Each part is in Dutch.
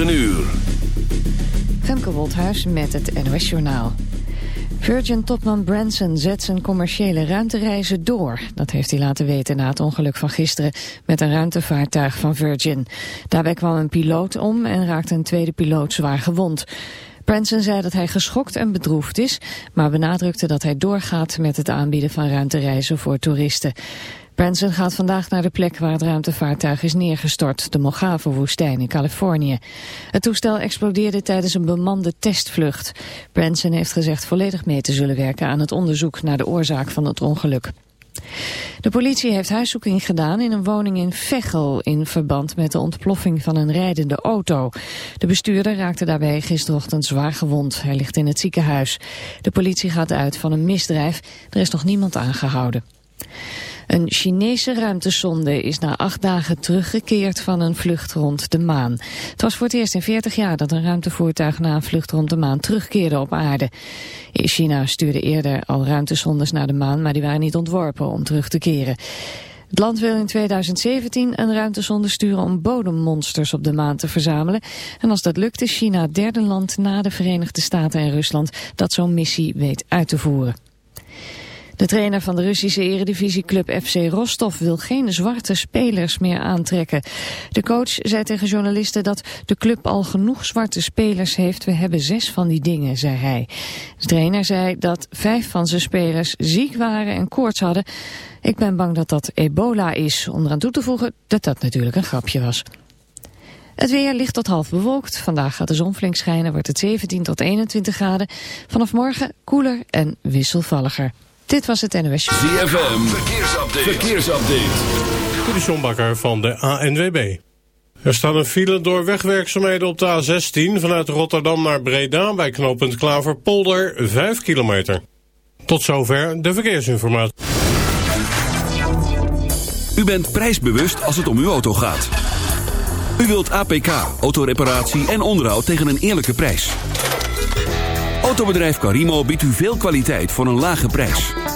Een uur. Femke Woldhuis met het NOS Journaal. Virgin-topman Branson zet zijn commerciële ruimtereizen door. Dat heeft hij laten weten na het ongeluk van gisteren met een ruimtevaartuig van Virgin. Daarbij kwam een piloot om en raakte een tweede piloot zwaar gewond. Branson zei dat hij geschokt en bedroefd is, maar benadrukte dat hij doorgaat met het aanbieden van ruimtereizen voor toeristen. Branson gaat vandaag naar de plek waar het ruimtevaartuig is neergestort, de Mojave-woestijn in Californië. Het toestel explodeerde tijdens een bemande testvlucht. Branson heeft gezegd volledig mee te zullen werken aan het onderzoek naar de oorzaak van het ongeluk. De politie heeft huiszoeking gedaan in een woning in Veghel in verband met de ontploffing van een rijdende auto. De bestuurder raakte daarbij gisterochtend zwaar gewond. Hij ligt in het ziekenhuis. De politie gaat uit van een misdrijf. Er is nog niemand aangehouden. Een Chinese ruimtesonde is na acht dagen teruggekeerd van een vlucht rond de maan. Het was voor het eerst in 40 jaar dat een ruimtevoertuig na een vlucht rond de maan terugkeerde op aarde. China stuurde eerder al ruimtesondes naar de maan, maar die waren niet ontworpen om terug te keren. Het land wil in 2017 een ruimtesonde sturen om bodemmonsters op de maan te verzamelen. En als dat lukt is China het derde land na de Verenigde Staten en Rusland dat zo'n missie weet uit te voeren. De trainer van de Russische eredivisieclub FC Rostov wil geen zwarte spelers meer aantrekken. De coach zei tegen journalisten dat de club al genoeg zwarte spelers heeft. We hebben zes van die dingen, zei hij. De trainer zei dat vijf van zijn spelers ziek waren en koorts hadden. Ik ben bang dat dat ebola is, om eraan toe te voegen dat dat natuurlijk een grapje was. Het weer ligt tot half bewolkt. Vandaag gaat de zon flink schijnen, wordt het 17 tot 21 graden. Vanaf morgen koeler en wisselvalliger. Dit was het NOS. ZFM, verkeersupdate. verkeersupdate. De van de ANWB. Er staat een file door wegwerkzaamheden op de A16... vanuit Rotterdam naar Breda bij knooppunt Klaverpolder 5 kilometer. Tot zover de verkeersinformatie. U bent prijsbewust als het om uw auto gaat. U wilt APK, autoreparatie en onderhoud tegen een eerlijke prijs. Autobedrijf Carimo biedt u veel kwaliteit voor een lage prijs.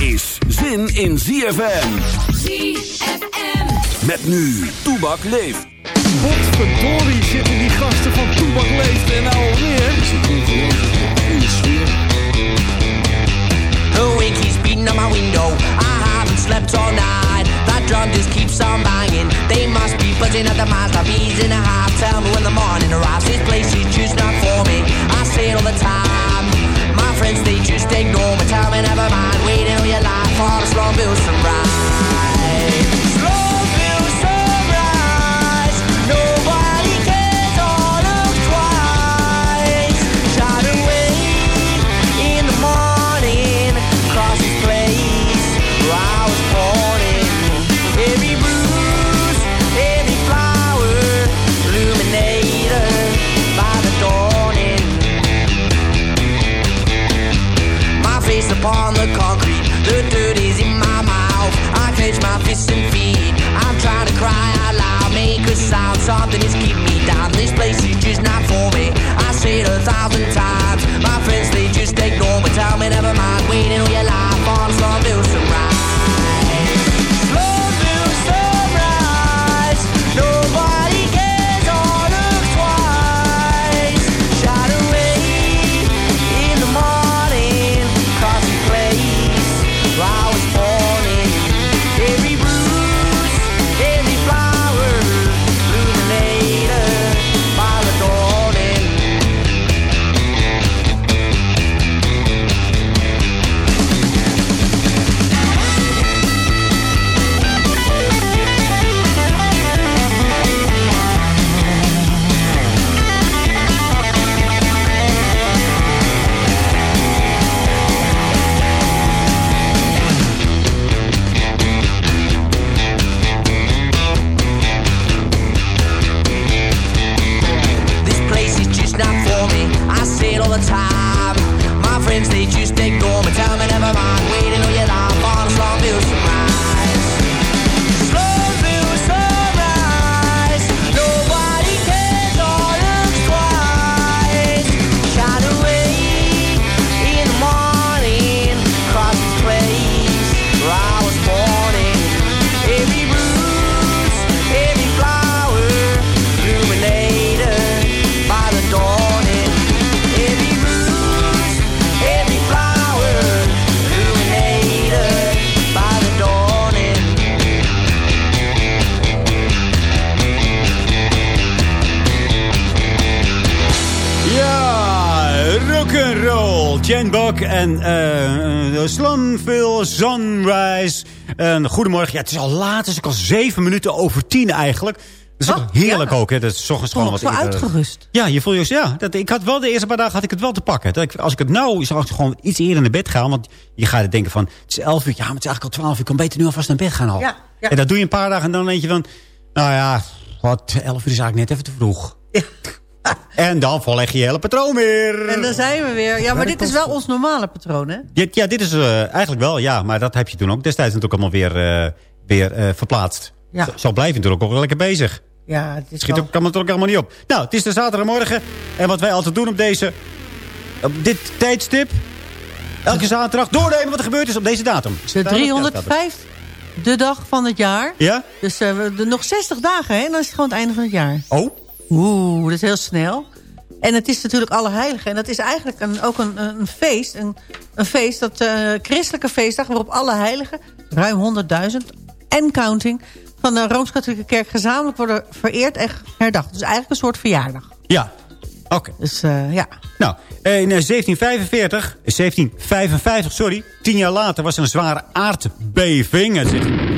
Is zin in ZFM. ZFM. Met nu, Toebak leeft. Potverdorie zitten die gasten van Toebak leeft en nou alweer. The wind keeps beating on my window. I haven't slept all night. That drum just keeps on banging. They must be buzzing at the mouths of bees in a half. Tell me when the morning arrives. This place is just not for me. I say it all the time. My friends, they just ignore me. Tell me never mind. Waiting all your life for the slow bills to rise. Slow something is keeping me down. This place is just not for me. I say it a thousand times. My friends, they just ignore me. Tell me never mind. Waiting all your life on some new goedemorgen. Ja, het is al laat. Het is ook al zeven minuten over tien eigenlijk. Dat is Oh, heerlijk ja. ook. Hè. Dat is ochtends gewoon wat uitgerust. Ja, je voelt je, ja dat, ik had wel de eerste paar dagen had ik het wel te pakken. Dat ik, als ik het nou zou ik gewoon iets eerder naar bed gaan. Want je gaat denken van, het is elf uur. Ja, maar het is eigenlijk al twaalf uur. Ik kan beter nu alvast naar bed gaan al. Ja, ja. En dat doe je een paar dagen en dan denk je van... Nou ja, wat, elf uur is eigenlijk net even te vroeg. En dan volleg je je hele patroon weer. En daar zijn we weer. Ja, maar dit is wel ons normale patroon, hè? Ja, ja, dit is eh, eigenlijk wel, ja. Maar dat heb je toen ook destijds natuurlijk allemaal weer, eh, weer eh, verplaatst. Ja. Zo, zo blijf je natuurlijk ook wel lekker bezig. Ja, het is Schiet wel... ook, kan natuurlijk allemaal niet op. Nou, het is de zaterdagmorgen. En wat wij altijd doen op deze... Op dit tijdstip... Elke zaterdag doornemen wat er gebeurd is op deze datum. De 305 de dag van het jaar. Ja? Dus we- de, nog 60 dagen, hè? En dan is het gewoon het einde van het jaar. Oh? Oeh, dat is heel snel. En het is natuurlijk Allerheiligen. En dat is eigenlijk een, ook een, een feest. Een, een feest, dat eh, christelijke feestdag... waarop alle heiligen, ruim 100.000 en counting... van de Rooms-Katholieke Kerk gezamenlijk worden vereerd en herdacht. Dus eigenlijk een soort verjaardag. Ja. Oké. Dus eh, ja. Nou, in eh, 1745... 1755, sorry. Tien jaar later was er een zware aardbeving.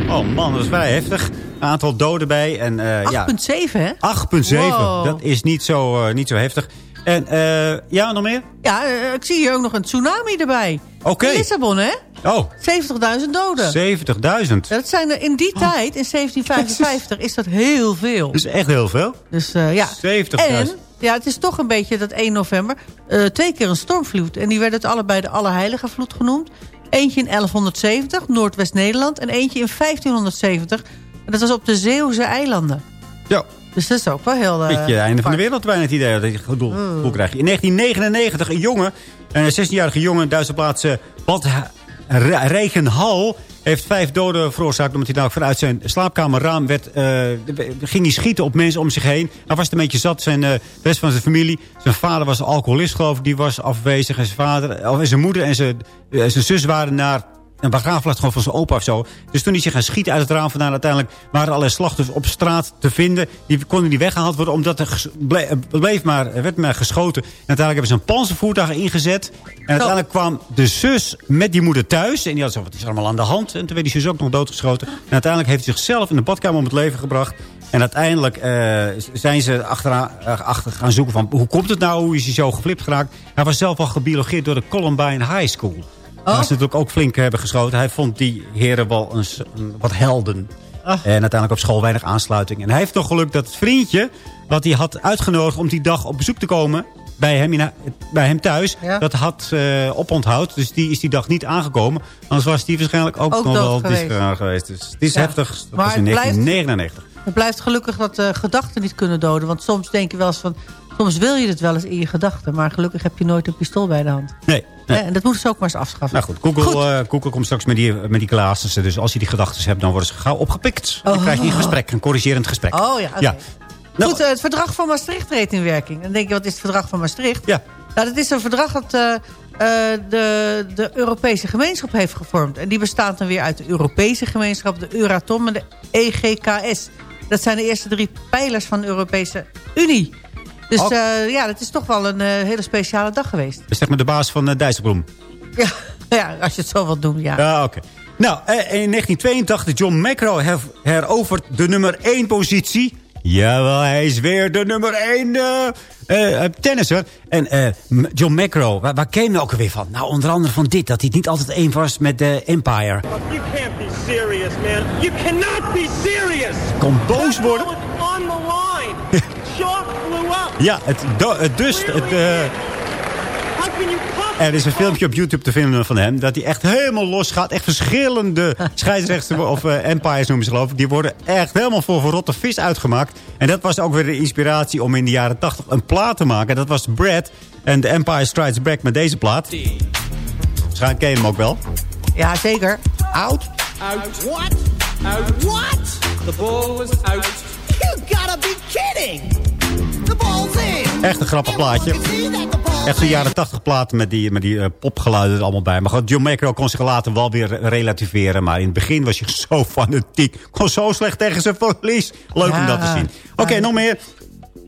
Oh man, dat is vrij heftig. Een aantal doden bij. En, eh, ja, 8,7 hè? 8,7. Wow. Dat is niet zo, eh, niet zo heftig. En eh, ja, nog meer? Ja, eh, ik zie hier ook nog een tsunami erbij. Oké. Lissabon, hè? Oh, 70.000 doden. 70.000. Dat zijn er in die Oh. tijd, in 1755, is dat heel veel. Dat is echt heel veel. Dus eh, ja. 70.000. En ja, het is toch een beetje dat 1 november. eh, twee keer een stormvloed. En die werden het allebei de Allerheilige vloed genoemd. Eentje in 1170, Noordwest-Nederland. En eentje in 1570. En dat was op de Zeeuwse eilanden. Ja, Dus dat is ook wel heel... eh, beetje het einde van de wereld bijna het idee dat je gedoe hoe krijg je. In 1999 een jongen, een 16-jarige jongen in Duitse plaats Bad Ha- Re- Regenhal heeft vijf doden veroorzaakt omdat hij nou vanuit zijn slaapkamerraam werd, eh, ging hij schieten op mensen om zich heen. Hij was een beetje zat, zijn, de rest van zijn familie. Zijn vader was alcoholist geloof ik, die was afwezig. En zijn, vader, zijn moeder en zijn, eh, zijn zus waren naar een begraafplaats gewoon van zijn opa of zo. Dus toen hij zich gaan schieten uit het raam vandaan... uiteindelijk waren allerlei slachtoffers op straat te vinden. Die konden niet weggehaald worden omdat er eh, bleef maar, er werd maar geschoten. En uiteindelijk hebben ze een panzervoertuig ingezet. En uiteindelijk kwam de zus met die moeder thuis. En die had zo, wat is er allemaal aan de hand? En toen werd die zus ook nog doodgeschoten. En uiteindelijk heeft hij zichzelf in de badkamer om het leven gebracht. En uiteindelijk eh, zijn ze achteraan, eh, achter gaan zoeken van... hoe komt het nou? Hoe is hij zo geflipt geraakt? Hij was zelf al gebiologeerd door de Columbine High School. Waar ze natuurlijk ook flink hebben geschoten. Hij vond die heren wel een, wat helden. En uiteindelijk op school weinig aansluiting. En hij heeft toch geluk dat het vriendje... wat hij had uitgenodigd om die dag op bezoek te komen... bij hem, in, bij hem thuis, Ja. dat had eh oponthoud. Dus die is die dag niet aangekomen. Anders was die waarschijnlijk ook, Ook nog wel geweest. geweest. Dus het is Ja. heftig. Dat Maar was in het blijft- 1999. Het blijft gelukkig dat uh, gedachten niet kunnen doden. Want soms denk je wel eens van... Soms wil je het wel eens in je gedachten. Maar gelukkig heb je nooit een pistool bij de hand. Nee. nee. En dat moeten ze ook maar eens afschaffen. Nou goed, Google, goed. Uh, Google komt straks met die, met die glazen. Dus als je die gedachten hebt, dan worden ze gauw opgepikt. Dan krijg je een gesprek, een corrigerend gesprek. Oh ja, okay. ja. Nou, goed, uh, het verdrag van Maastricht treedt in werking. Dan denk je, wat is het verdrag van Maastricht? Ja. Nou, dat is een verdrag dat uh, de, de Europese gemeenschap heeft gevormd. En die bestaat dan weer uit de Europese gemeenschap, de Euratom en de EGKS. Dat zijn de eerste drie pijlers van de Europese Unie. Dus oh. uh, ja, dat is toch wel een uh, hele speciale dag geweest. Dus zeg maar de baas van uh, Dijsselbloem. Ja, ja, als je het zo wilt doen, ja. Ja, oké. Okay. Nou, in 1982, John McEnroe her herovert de nummer 1 positie. Jawel, hij is weer de nummer 1 uh, tennisser. En John McEnroe, waar, waar ken je hem ook alweer van? Nou, onder andere van dit, dat hij niet altijd één was met de Empire. You can't be serious, man. You cannot be serious. Kon boos worden. on the line. Ja, het, het dust. Het, uh... Er is een filmpje op YouTube te vinden van hem. Dat hij echt helemaal los gaat. Echt verschillende scheidsrechters of uh, empires noemen ze geloof ik. Die worden echt helemaal voor verrotte vis uitgemaakt. En dat was ook weer de inspiratie om in de jaren 80 een plaat te maken. Dat was Brad. En The Empire Strikes Back met deze plaat. Waarschijnlijk ken je hem ook wel. Ja, zeker. Out. Out. What? Out. What? The ball was out. You gotta be kidding! Echt een grappig plaatje. Echt zo'n jaren 80 platen met die, met die uh, popgeluiden er allemaal bij. Maar goed, John Macro kon zich later wel weer relativeren. Maar in het begin was hij zo fanatiek. Kon zo slecht tegen zijn verlies. Leuk ja. om dat te zien. Oké, okay, ja. nog meer?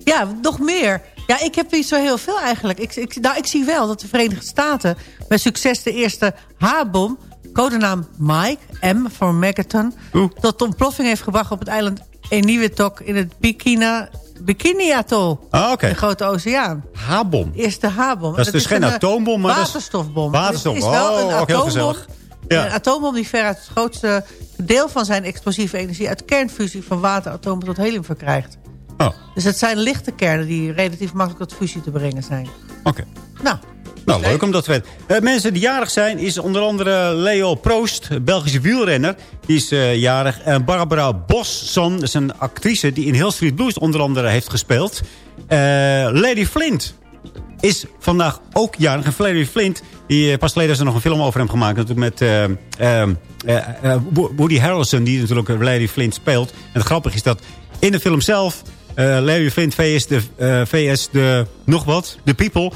Ja, nog meer. Ja, ik heb niet zo heel veel eigenlijk. Ik, ik, nou, ik zie wel dat de Verenigde Staten met succes de eerste H-bom... codenaam Mike, M voor Megaton... Tot ontploffing heeft gebracht op het eiland Eniwetok in het Bikina... Bikini-atol. Ah. De grote oceaan. H-bom. Eerste H-bom. Dat is dus geen atoombom, maar waterstofbom. Waterstof. Het is wel oh, een heel gezellig. Ja. Een atoombom die veruit het grootste deel van zijn explosieve energie... uit kernfusie van wateratomen tot helium verkrijgt. Oh. Dus het zijn lichte kernen die relatief makkelijk tot fusie te brengen zijn. Oké. Okay. Nou, nou, leuk om dat te weten. Uh, mensen die jarig zijn is onder andere Leo Proost, Belgische wielrenner. Die is uh, jarig. En Barbara Bosson, dat is een actrice die in Hill Street Blues onder andere heeft gespeeld. Uh, Lady Flint is vandaag ook jarig. En Lady Flint, die, pas geleden is er nog een film over hem gemaakt. Natuurlijk met Woody Harrelson, die natuurlijk Lady Flint speelt. En het grappige is dat in de film zelf... Larry Flint, VS, de, VS de, nog wat, de People,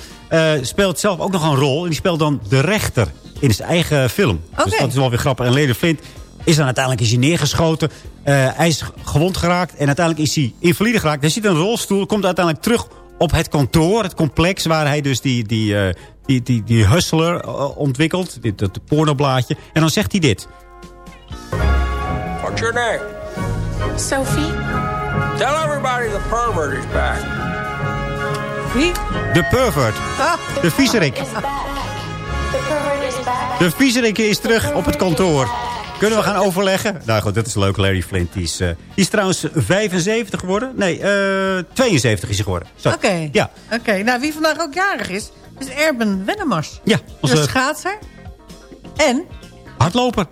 speelt zelf ook nog een rol. En die speelt dan de rechter in zijn eigen film. Okay. Dus dat is wel weer grappig. En Larry Flint is dan uiteindelijk is hij neergeschoten. hij is gewond geraakt en uiteindelijk is hij invalide geraakt. Hij zit in een rolstoel, komt uiteindelijk terug op het kantoor, het complex... waar hij dus die, die, die, die, die hustler ontwikkelt, dit, dat pornoblaadje. En dan zegt hij dit. What's your name? Sophie. Tell everybody the pervert is back. Wie? De pervert. Ah. De viezerik. De viezerik is terug op het kantoor. Kunnen we gaan overleggen? Nou goed, dat is leuk. Larry Flint die is, uh, die is trouwens 75 geworden. Nee, uh, 72 is hij geworden. Oké. Okay. Ja. Oké, okay. nou wie vandaag ook jarig is, is Erben Wennemars. Ja. Onze... De schaatser. En? Hardloper.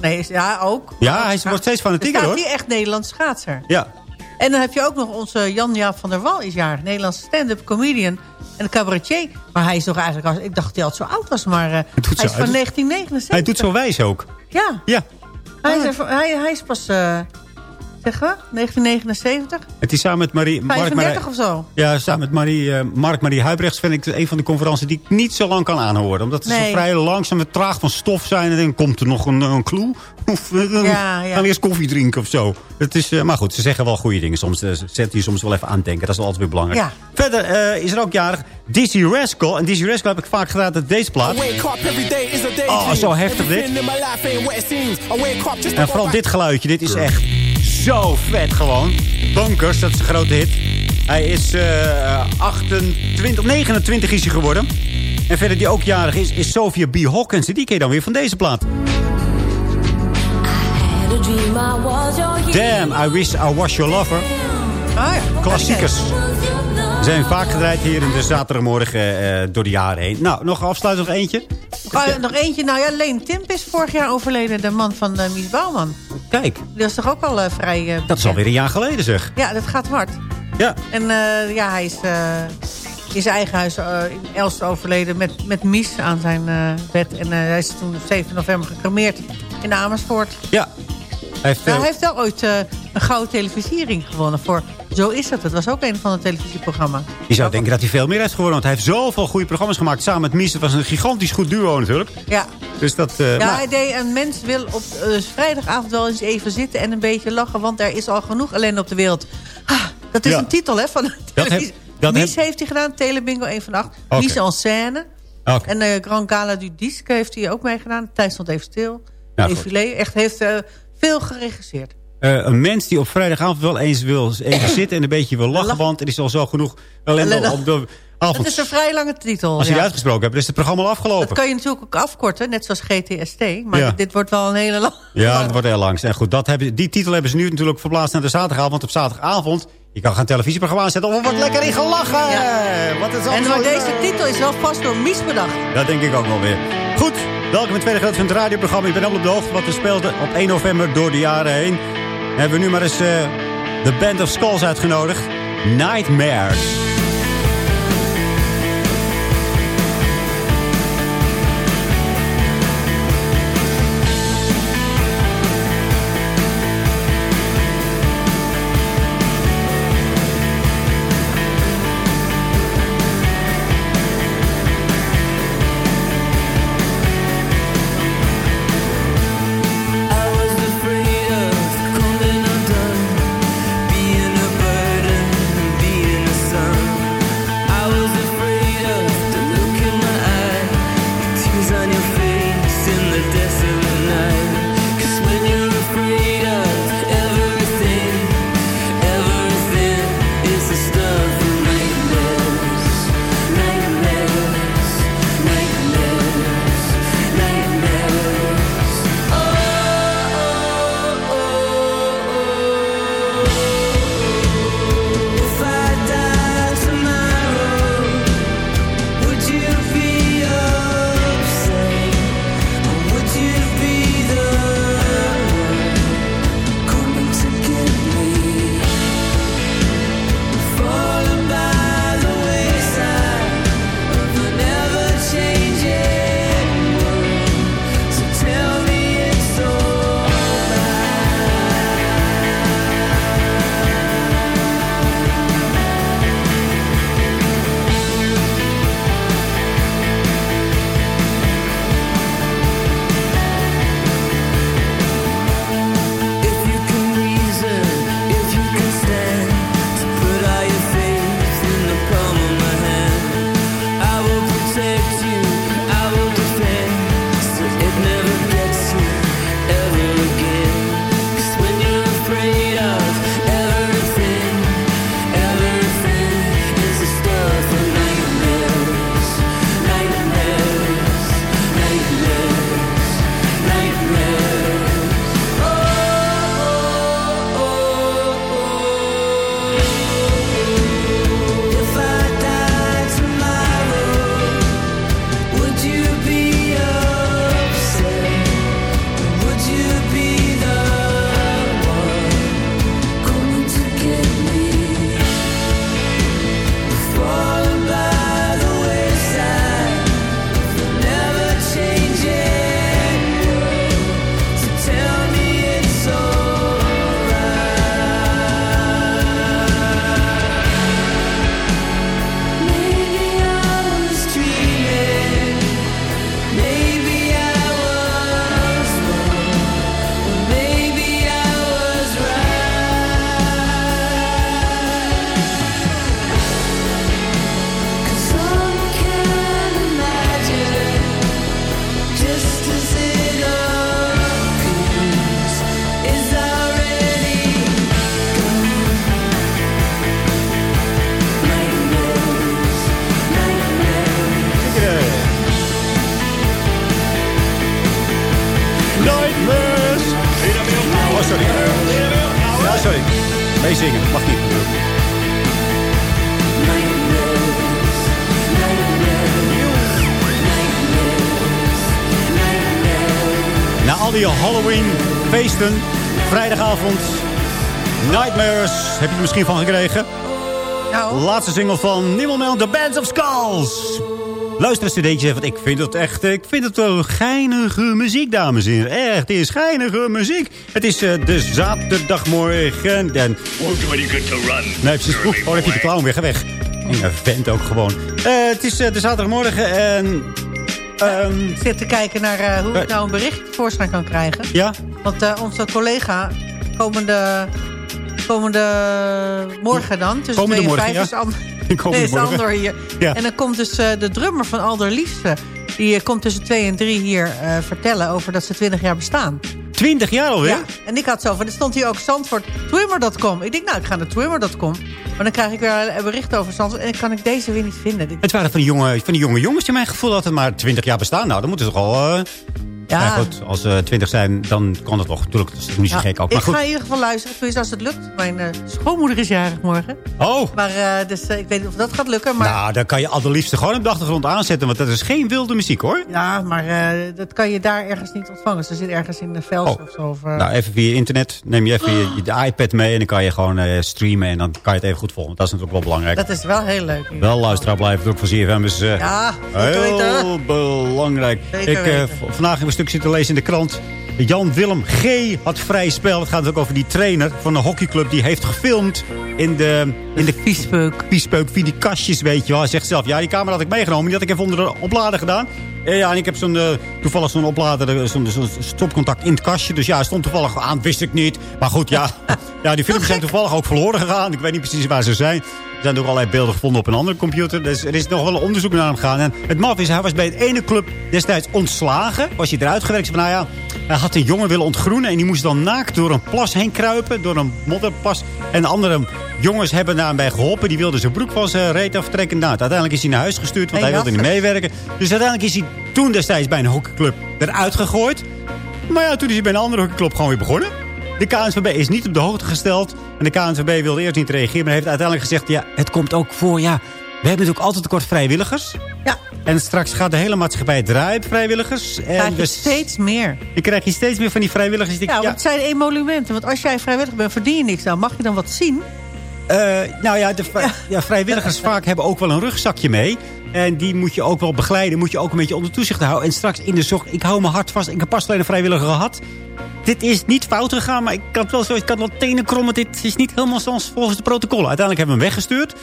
Nee, ja, ook. Ja, hij wordt steeds fanatieker hoor. Hij echt Nederlands schaatser. Ja. En dan heb je ook nog onze Jan-Jaap van der Wal is jaar. Nederlandse stand-up comedian en cabaretier. Maar hij is toch eigenlijk... Ik dacht dat hij al zo oud was, maar uh, hij is van 1979. Hij doet zo wijs ook. Ja. Ja. Hij, is, er, hij, hij is pas... Uh, zeg we? 1979? Het is samen met Marie... 35 Mark, of zo? Ja, samen met Marie, uh, Mark-Marie Huibrechts vind ik een van de conferenties die ik niet zo lang kan aanhoren. Omdat ze nee. zo vrij langzaam en traag van stof zijn. En dan komt er nog een, een clue. Of uh, ja, ja. gaan we eerst koffie drinken of zo. Het is, uh, maar goed, ze zeggen wel goede dingen. Soms zet je soms wel even aan denken. Dat is altijd weer belangrijk. Ja. Verder is er ook jarig Dizzy Rascal. En Dizzy Rascal heb ik vaak gedaan uit deze plaat. Oh, zo heftig dit. En vooral dit geluidje. Dit is echt zo vet gewoon. Bunkers, dat is een grote hit. Hij is uh, 28, 29 is hij geworden. En verder die ook jarig is, is Sophia B. Hawkins. En die ken je dan weer van deze plaat. Damn, I wish I was your lover. Ah, ja. Klassiekers. Zijn vaak gedraaid hier in de zaterdagmorgen uh, door de jaren heen. Nou, nog afsluiten nog eentje. Oh, nog eentje. Nou ja, Leen Timp is vorig jaar overleden. De man van eh, Mies Bouwman. Kijk, Die was toch ook al eh, vrij... eh, dat is alweer een jaar geleden zeg. Ja, dat gaat hard. Ja. En eh, ja, hij is eh, in zijn eigen huis eh, in Elst overleden met, met Mies aan zijn eh, bed. En eh, hij is toen op 7 november gecremeerd in Amersfoort. Ja. Hij heeft, Nou, hij heeft wel ooit eh, een gouden televisiering gewonnen voor Zo is het. Het was ook een van de televisieprogramma. je zou denken dat hij veel meer heeft gewonnen. Want hij heeft zoveel goede programma's gemaakt samen met Mies. Het was een gigantisch goed duo natuurlijk. Ja, Dus dat... eh, ja maar- hij deed een mens wil op eh, vrijdagavond wel eens even zitten en een beetje lachen. Want er is al genoeg ellende op de wereld. Ah, dat is Ja. een titel hè, van Dat televisie. heb- dat Mies heb- heeft hij gedaan, Telebingo 1 van 8. Oké. Mies en scène. Oké. En Grand Gala du Disque heeft hij ook meegedaan. Thijs stond even stil. Nou, Defilé. Echt heeft veel geregisseerd. Eh, een mens die op vrijdagavond wel eens wil even zitten en een beetje wil lachen. Lachen. Want er is al zo genoeg ellende op de Het avond. is een vrij lange titel. Als je ja. die uitgesproken hebt, is het programma al afgelopen. Dat kan je natuurlijk ook afkorten, net zoals GTST. Maar Ja. dit wordt wel een hele lange... Ja, dat wordt heel langs. En goed, dat hebben, die titel hebben ze nu natuurlijk verplaatst naar de zaterdagavond. Want op zaterdagavond, je kan gaan televisieprogramma aanzetten. Oh, er wordt lekker in gelachen. Wat is En maar deze titel is wel vast door Mies bedacht. Dat denk ik ook wel weer. Goed, welkom in het tweede gedeelte van het radioprogramma. Ik ben helemaal op de hoogte wat we speelden op 1 november door de jaren heen. Hebben we nu maar eens eh, de Band of Skulls uitgenodigd. Nightmares. Heb je er misschien van gekregen? Nou. Laatste single van Nimmelmel, The Bands of Skulls. Luister een cd'tje, want ik vind het echt... Ik vind het wel geinige muziek, dames en heren. Echt, het is geinige muziek. Het is eh, de zaterdagmorgen. En... ready good to run. Nee, precies. Oeh, oh, dan heb je de clown weer weg. Enge vent ook gewoon. Eh, het is eh, de zaterdagmorgen en... ehm, Ik zit te kijken naar eh, hoe ik nou een bericht voorschijn kan krijgen. ja? Want eh, onze collega komende, komende morgen dan, tussen Komende 2 en morgen, 5 is, ja. An- Komende is morgen. Andor hier. Ja. En dan komt dus eh, de drummer van Alder Liefste. Die eh, komt tussen 2 en 3 hier eh, vertellen over dat ze 20 jaar bestaan. 20 jaar alweer? Ja, en ik had zo van, er stond hier ook Zandvoort, Twimmer.com. Ik denk, nou, ik ga naar Twimmer.com. Maar dan krijg ik weer een bericht over Zandvoort. En dan kan ik deze weer niet vinden. Het waren van die, jonge, van die jonge jongens die mijn gevoel hadden maar 20 jaar bestaan. Nou, dan moeten ze toch al... Ja. goed, als ze 20 zijn, dan kan het toch. Natuurlijk, dat is niet zo Ja, gek ook. ik Maar goed. ga in ieder geval luisteren, tenminste als het lukt. Mijn eh, schoonmoeder is jarig morgen. Oh, Maar eh, dus, eh, ik weet niet of dat gaat lukken. Maar, nou, dan kan je al de liefste gewoon op de achtergrond aanzetten. Want dat is geen wilde muziek, hoor. Ja, maar dat kan je daar ergens niet ontvangen. Ze zit ergens in de Vels Oh. of zo. Of, Nou, even via internet. Neem je even je, je de iPad mee en dan kan je gewoon streamen. En dan kan je het even goed volgen. Dat is natuurlijk wel belangrijk. dat is wel heel leuk. Wel luisteraar blijven ook van ZFM. Dus, Ja, heel weten. belangrijk. Zeker ik vandaag ik stuk zitten lezen in de krant. Jan Willem G. had vrij spel. Het gaat ook over die trainer van de hockeyclub. Die heeft gefilmd in de... In de Viespeuk. Viespeuk, via die kastjes, weet je wel. Hij zegt zelf, ja, die camera had ik meegenomen. Die had ik even onder de oplader gedaan. En ja, en ik heb zo'n, eh, toevallig zo'n oplader, eh, zo'n stopcontact in het kastje. Dus ja, stond toevallig aan, wist ik niet. Maar goed, ja, ja die filmpjes zijn toevallig ook verloren gegaan. Ik weet niet precies waar ze zijn. Er zijn ook allerlei beelden gevonden op een andere computer. Dus er is nog wel een onderzoek naar hem gegaan. En het maf is, hij was bij het ene club destijds ontslagen. Was hij eruit gewerkt. Van, nou ja, hij had een jongen willen ontgroenen. En die moest dan naakt door een plas heen kruipen. Door een modderplas. En andere jongens hebben daar bij geholpen. Die wilden zijn broek van zijn reet aftrekken. Nou, uiteindelijk is hij naar huis gestuurd. Want Hey, hij wilde niet meewerken. Dus uiteindelijk is hij toen destijds bij een hockeyclub eruit gegooid. Maar ja, toen is hij bij een andere hockeyclub gewoon weer begonnen. De KNVB is niet op de hoogte gesteld. En de KNVB wilde eerst niet reageren. Maar heeft uiteindelijk gezegd... ja, het komt ook voor, ja... We hebben natuurlijk altijd tekort vrijwilligers. Ja, En straks gaat de hele maatschappij draaien op vrijwilligers. En krijg je dus- steeds meer. dan krijg je steeds meer van die vrijwilligers. Die, Ja, want het zijn emolumenten. Want als jij vrijwillig bent, verdien je niks. Nou, mag je dan wat zien? Eh, nou ja, de ja. vrijwilligers vaak hebben ook wel een rugzakje mee. En die moet je ook wel begeleiden. Moet je ook een beetje onder toezicht houden. En straks in de zorg, ik hou mijn hart vast. Ik heb pas alleen een vrijwilliger gehad. Dit is niet fout gegaan, maar ik kan wel zo, ik kan wel tenen krommen. Dit is niet helemaal zoals volgens de protocollen. Uiteindelijk hebben we hem weggestuurd.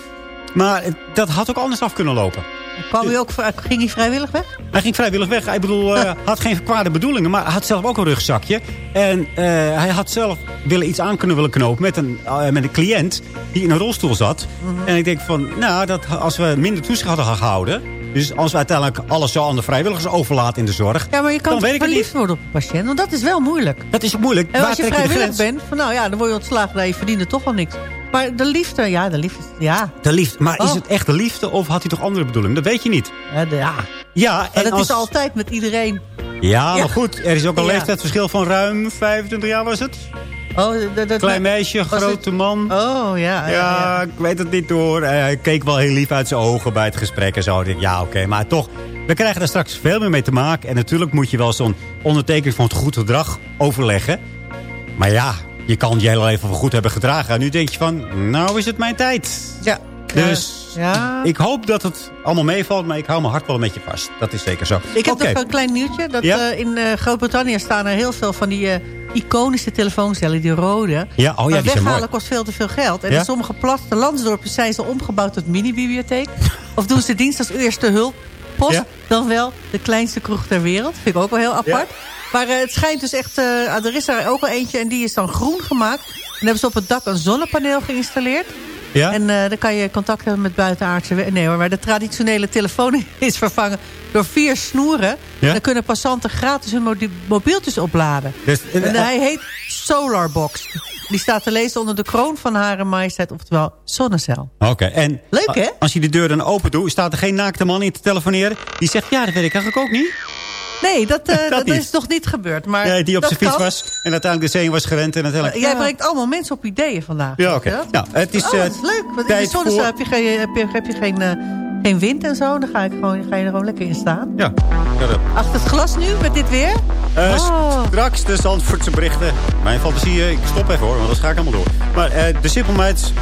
Maar dat had ook anders af kunnen lopen. Kwam hij ook, ging hij vrijwillig weg? Hij ging vrijwillig weg. Ik bedoel, eh, had geen kwade bedoelingen. Maar hij had zelf ook een rugzakje. En eh, hij had zelf willen iets aan kunnen willen knopen met een, eh, met een cliënt die in een rolstoel zat. En ik denk van, nou, dat, als we minder toezicht hadden gehouden... Dus als we uiteindelijk alles zo aan de vrijwilligers overlaten in de zorg... Ja, maar je kan verliefd worden op een patiënt. Want dat is wel moeilijk. Dat is moeilijk. En Waar als je vrijwillig bent, van, nou ja, dan word je ontslagen. Je verdient toch wel niks. Maar de liefde, ja, de liefde, ja. De liefde. Maar is Oh. het echt de liefde of had hij toch andere bedoelingen? Dat weet je niet. Ja, de- ja. Ja, Maar en dat als... is altijd met iedereen. Ja, Ja. maar goed. Er is ook een Ja. leeftijdsverschil van ruim 25 jaar was het. Oh, dat, dat, Klein meisje, grote man. Oh, ja. Ja, Ja, ik weet het niet hoor. Hij keek wel heel lief uit zijn ogen bij het gesprek en zo. Ja, oké, maar toch. We krijgen daar straks veel meer mee te maken. En natuurlijk moet je wel zo'n ondertekening van het goed gedrag overleggen. Maar ja, je kan je hele leven wel goed hebben gedragen. En nu denk je van, nou is het mijn tijd. ja. Dus ja. ik hoop dat het allemaal meevalt. Maar ik hou mijn hart wel een beetje vast. Dat is zeker zo. Ik heb Oké. nog een klein nieuwtje. Dat, Ja? eh, in eh, Groot-Brittannië staan er heel veel van die eh, iconische telefooncellen, die rode. Ja, oh ja, maar die weghalen kost veel te veel geld. En Ja? in sommige plattelandsdorpen zijn ze omgebouwd tot mini-bibliotheek. of doen ze dienst als eerste hulp. Post, dan wel de kleinste kroeg ter wereld. Vind ik ook wel heel apart. Maar het schijnt dus echt... er is er ook wel eentje en die is dan groen gemaakt. En hebben ze op het dak een zonnepaneel geïnstalleerd. Ja? En eh, dan kan je contact hebben met buitenaardse... Nee hoor, maar de traditionele telefoon is vervangen door vier snoeren. Ja? Dan kunnen passanten gratis hun mobieltjes opladen. Dus, eh, en hij heet Solarbox. Die staat te lezen onder de kroon van Hare Majesteit, oftewel zonnecel. Oké, en Leuk, hè? als je de deur dan open doet, staat er geen naakte man in te telefoneren. Die zegt, ja, dat weet ik eigenlijk ook niet. Nee, dat, eh, Dat is nog niet gebeurd. Maar Ja, die op zijn fiets kan. was en uiteindelijk de zee was gerend. En uiteindelijk, Jij Ja. brengt allemaal mensen op ideeën vandaag. Ja, oké. Je Nou, het is, dat? oh, eh, is leuk. Want in de heb je geen, heb je, heb je geen, eh, geen wind en zo. Dan ga, ik gewoon, ga je er gewoon lekker in staan. Ja. Achter het glas nu, met dit weer? Eh, Oh. Straks de Zandvoortse berichten. Mijn fantasie, eh, ik stop even hoor, want dat ga ik allemaal door. Maar eh, de Simple Minds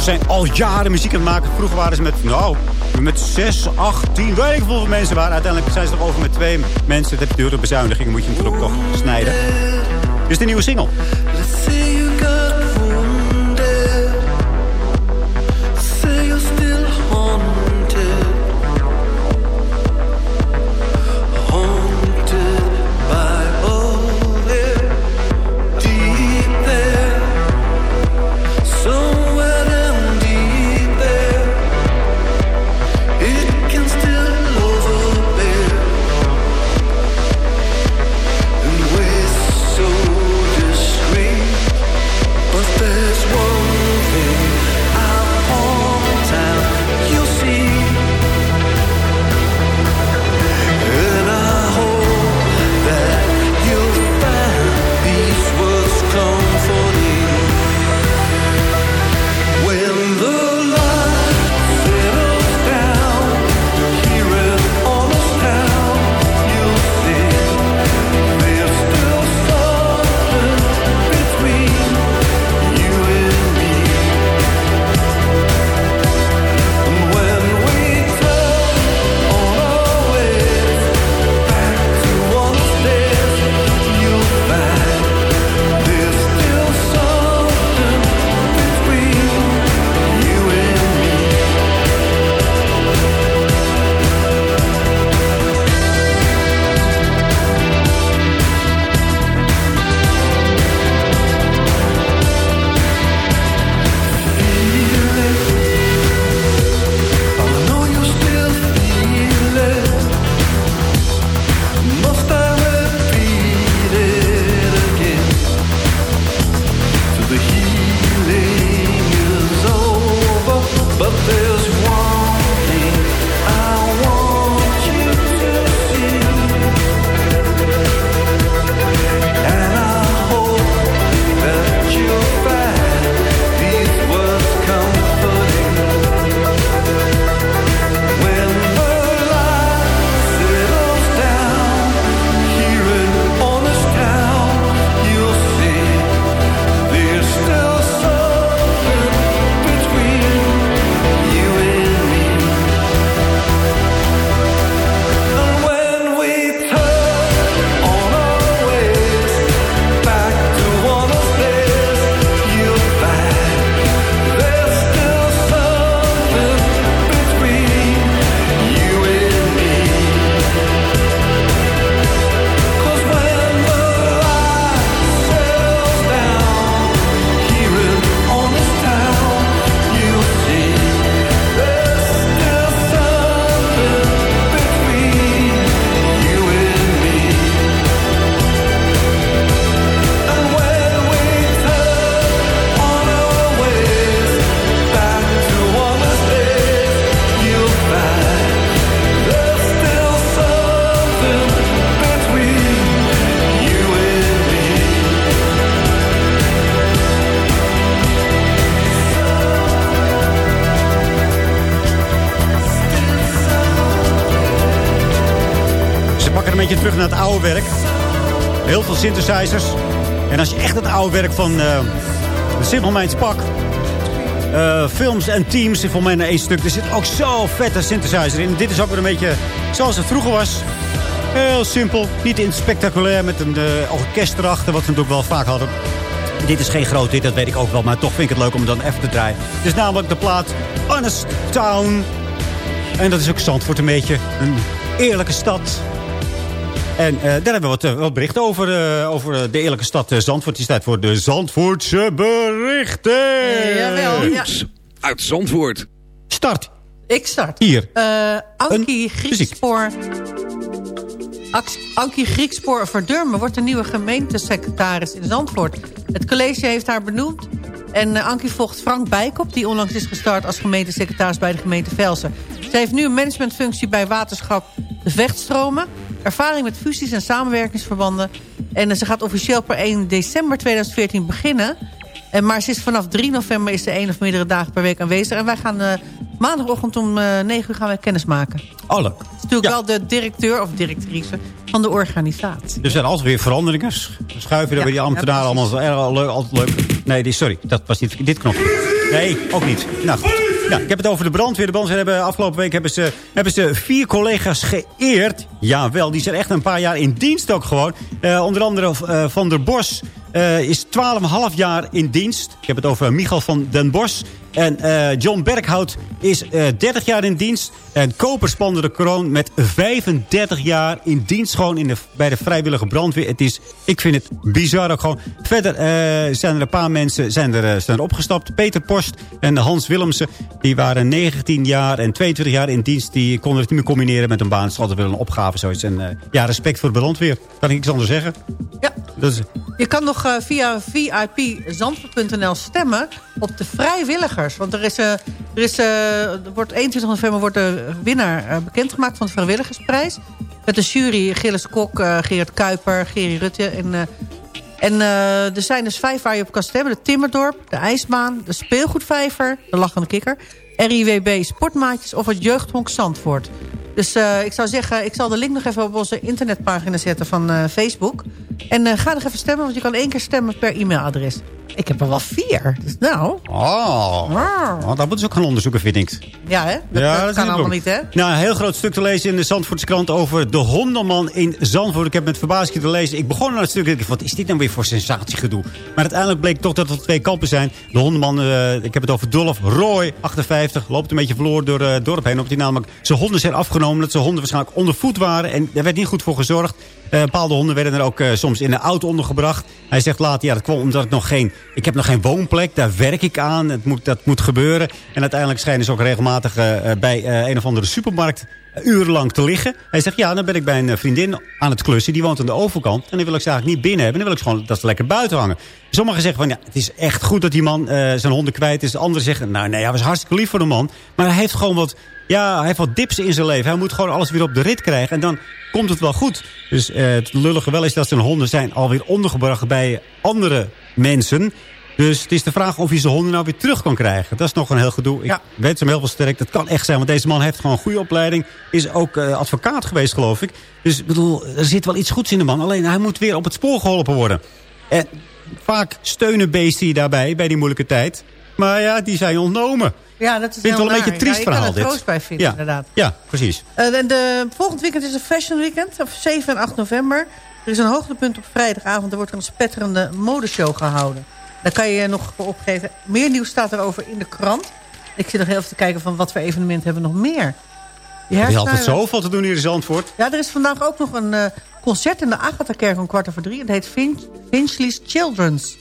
zijn al jaren muziek aan het maken. Vroeger waren ze met, nou, met zes, acht, tien, weet ik hoeveel mensen waren. Uiteindelijk zijn ze er over met twee mensen. Dat heb je door de bezuinigingen, moet je natuurlijk toch snijden. Dit is de nieuwe single. Werk. Heel veel synthesizers. En als je echt het oude werk van Simple Minds pak... eh, films en teams, voor mij één stuk. Er zit ook zo vette synthesizer in. Dit is ook weer een beetje zoals het vroeger was. Heel simpel. Niet in spectaculair met een uh, orkest erachter. Wat we natuurlijk wel vaak hadden. Dit is geen groot hit, dat weet ik ook wel. Maar toch vind ik het leuk om het dan even te draaien. Het is namelijk de plaat Honest Town. En dat is ook Zandvoort een beetje. Een eerlijke stad. En eh, daar hebben we wat, eh, wat berichten over, eh, over de eerlijke stad Zandvoort. Die staat voor de Zandvoortse berichten. jawel, ja. Uit Zandvoort. Start. Ik start. Hier. Eh Ankie Griekspoor... Ankie Griekspoor Verdurmen wordt de nieuwe gemeentesecretaris in Zandvoort. Het college heeft haar benoemd. En Ankie volgt Frank Bijkop, die onlangs is gestart als gemeentesecretaris bij de gemeente Velsen. Zij heeft nu een managementfunctie bij waterschap De Vechtstromen. Ervaring met fusies en samenwerkingsverbanden. En eh, ze gaat officieel per 1 december 2014 beginnen. En, maar ze is vanaf 3 november is ze één of meerdere dagen per week aanwezig. En wij gaan eh, maandagochtend om eh 9 uur gaan wij kennis maken. Oh, leuk. Het is natuurlijk wel de directeur of directrice van de organisatie. Er zijn altijd weer veranderingen. Sch- Schuiven Ja, bij die ambtenaren ja, allemaal zo erg leuk, altijd leuk. Nee, die, sorry, dat was niet dit knopje. Nee, ook niet. Nou goed. Ja, ik heb het over de brandweer. De brandweer hebben afgelopen week hebben ze, hebben ze vier collega's geëerd. Jawel, die zijn echt een paar jaar in dienst ook gewoon. Eh, onder andere eh, Van der Bos eh, is 12,5 jaar in dienst. Ik heb het over Michal van den Bos. En eh, John Berghout is eh 30 jaar in dienst. En Koper spande de kroon met 35 jaar in dienst gewoon in de, bij de vrijwillige brandweer. Het is, ik vind het bizar ook gewoon. Verder zijn er een paar mensen zijn er, zijn er opgestapt. Peter Post en Hans Willemsen. Die waren 19 jaar en 22 jaar in dienst. Die konden het niet meer combineren met een baan. Het is altijd wel een opgave zoiets. En ja, respect voor de brandweer. Kan ik niks anders zeggen. Ja. Dat is, Je kan nog eh, via vipzandvoort.nl stemmen op de vrijwilligers. Want er, is, eh, er, is, eh, wordt 21 november wordt de winnaar bekendgemaakt van de vrijwilligersprijs. Met de jury Gilles Kok, Gerard Kuiper, Gerry Rutte. En, en er zijn dus vijf waar je op kan stemmen. De Timmerdorp, de IJsbaan, de Speelgoedvijver, de Lachende Kikker... RIWB Sportmaatjes of het Jeugdhonk Zandvoort. Dus eh, ik zou zeggen, ik zal de link nog even op onze internetpagina zetten van eh, Facebook. En eh, ga nog even stemmen, want je kan één keer stemmen per e-mailadres. Ik heb er wel vier. Dus nou, oh, oh, dat moeten ze ook gaan onderzoeken, vind ik. ja hè? Dat, Ja, dat kan allemaal niet hè? Nou, een heel groot stuk te lezen in de Zandvoortse krant over de hondenman in Zandvoort. Ik heb met verbazing te lezen. Ik begon aan het stuk. Ik dacht, wat is dit nou weer voor sensatiegedoe? Maar uiteindelijk bleek toch dat er twee kampen zijn. De hondenman, ik heb het over Dolph Roy, 58. Loopt een beetje verloren door het dorp heen. Omdat hij namelijk zijn honden zijn afgenomen. Dat zijn honden waarschijnlijk onder voet waren. En daar werd niet goed voor gezorgd. Eh, bepaalde honden werden er ook eh, soms in een auto ondergebracht. Hij zegt later, ja, dat kwam omdat ik nog geen... Ik heb nog geen woonplek, daar werk ik aan. Het moet, dat moet gebeuren. En uiteindelijk schijnen ze ook regelmatig eh, bij een of andere supermarkt urenlang te liggen. Hij zegt, ja, dan ben ik bij een eh, vriendin aan het klussen. Die woont aan de overkant. En dan wil ik ze eigenlijk niet binnen hebben. Dan wil ik gewoon dat ze lekker buiten hangen. Sommigen zeggen van, ja, het is echt goed dat die man eh, zijn honden kwijt is. De anderen zeggen, nou nee, hij was hartstikke lief voor de man. Maar hij heeft gewoon wat, ja, hij heeft wat dips in zijn leven. Hij moet gewoon alles weer op de rit krijgen. En dan komt het wel goed. Dus eh, het lullige wel is dat zijn honden zijn alweer ondergebracht bij andere mensen. Dus het is de vraag of je zijn honden nou weer terug kan krijgen. Dat is nog een heel gedoe. Ik weet hem heel veel sterk. Dat kan echt zijn, want deze man heeft gewoon een goede opleiding. Is ook eh, advocaat geweest, geloof ik. Dus ik bedoel, er zit wel iets goeds in de man. Alleen hij moet weer op het spoor geholpen worden. En vaak steunen beesten daarbij, bij die moeilijke tijd. Maar ja, die zijn ontnomen. Ja, dat is Ik vind wel een beetje een triest ja, verhaal, je kan er troost bij vinden, ja. inderdaad. Ja, precies. Eh, en de, volgend weekend is een fashion weekend, op 7 en 8 november. Er is een hoogtepunt op vrijdagavond. Er wordt een spetterende modeshow gehouden. Daar kan je je nog voor opgeven. Meer nieuws staat erover in de krant. Ik zit nog heel even te kijken van wat voor evenementen hebben we nog meer. Je had altijd hairstyle- zoveel te doen hier in Zandvoort. Ja, er is vandaag ook nog een eh, concert in de Agatha-kerk om kwart over drie. Het heet Fin Finchley's Children's.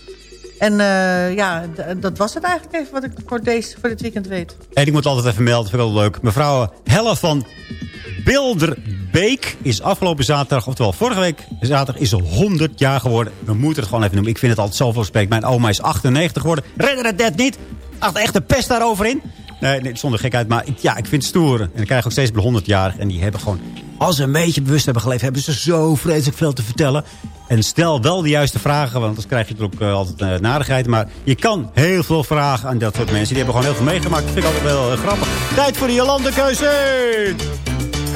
En eh, ja, dat was het eigenlijk even wat ik voor, deze, voor dit weekend weet. En ik moet altijd even melden, vind ik wel leuk. Mevrouw Helle van Bilderbeek is afgelopen zaterdag, oftewel vorige week zaterdag, is ze 100 jaar geworden. We moeten het gewoon even noemen. Ik vind het altijd zoveel respect. Mijn oma is 98 geworden. Redder het net niet. Ach, echt de pest daarover in. Nee, nee, zonder gekheid. Maar ik- ja, ik vind het stoer. En ik krijg ook steeds bij 100 jaar. En die hebben gewoon, als ze een beetje bewust hebben geleefd, hebben ze zo vreselijk veel te vertellen. En stel wel de juiste vragen, want anders krijg je er ook eh, altijd uh, narigheid. Maar je kan heel veel vragen aan dat soort mensen. Die hebben gewoon heel veel meegemaakt. Dat vind ik altijd wel eh, grappig. Tijd voor de Jolandekeuze!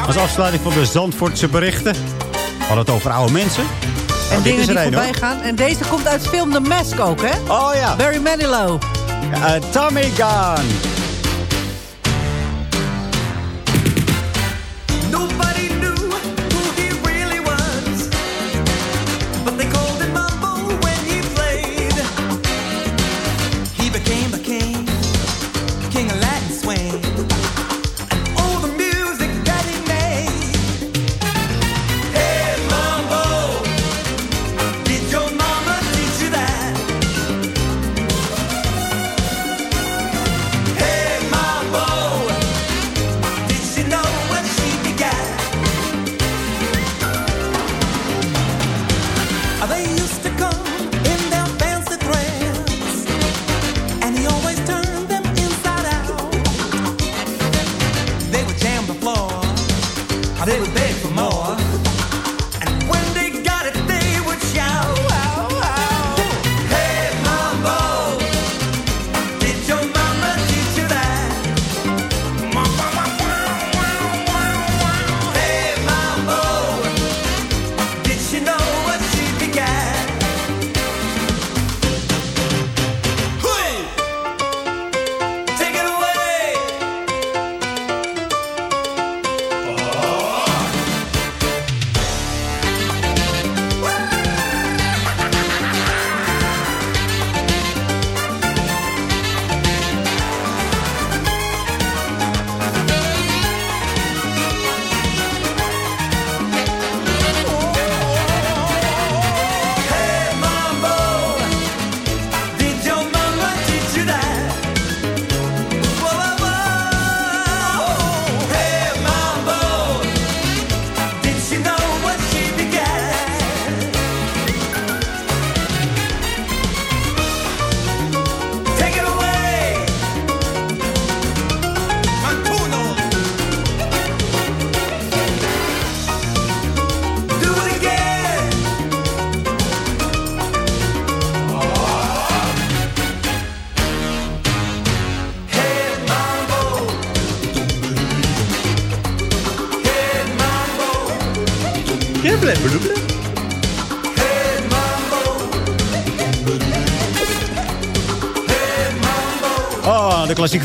Als afsluiting van de Zandvoortse berichten. We hadden het over oude mensen. En Oh, dit dingen die een, voorbij hoor. gaan. En deze komt uit film The Mask ook, hè? Oh ja. Barry Manilow. Tommy Gun.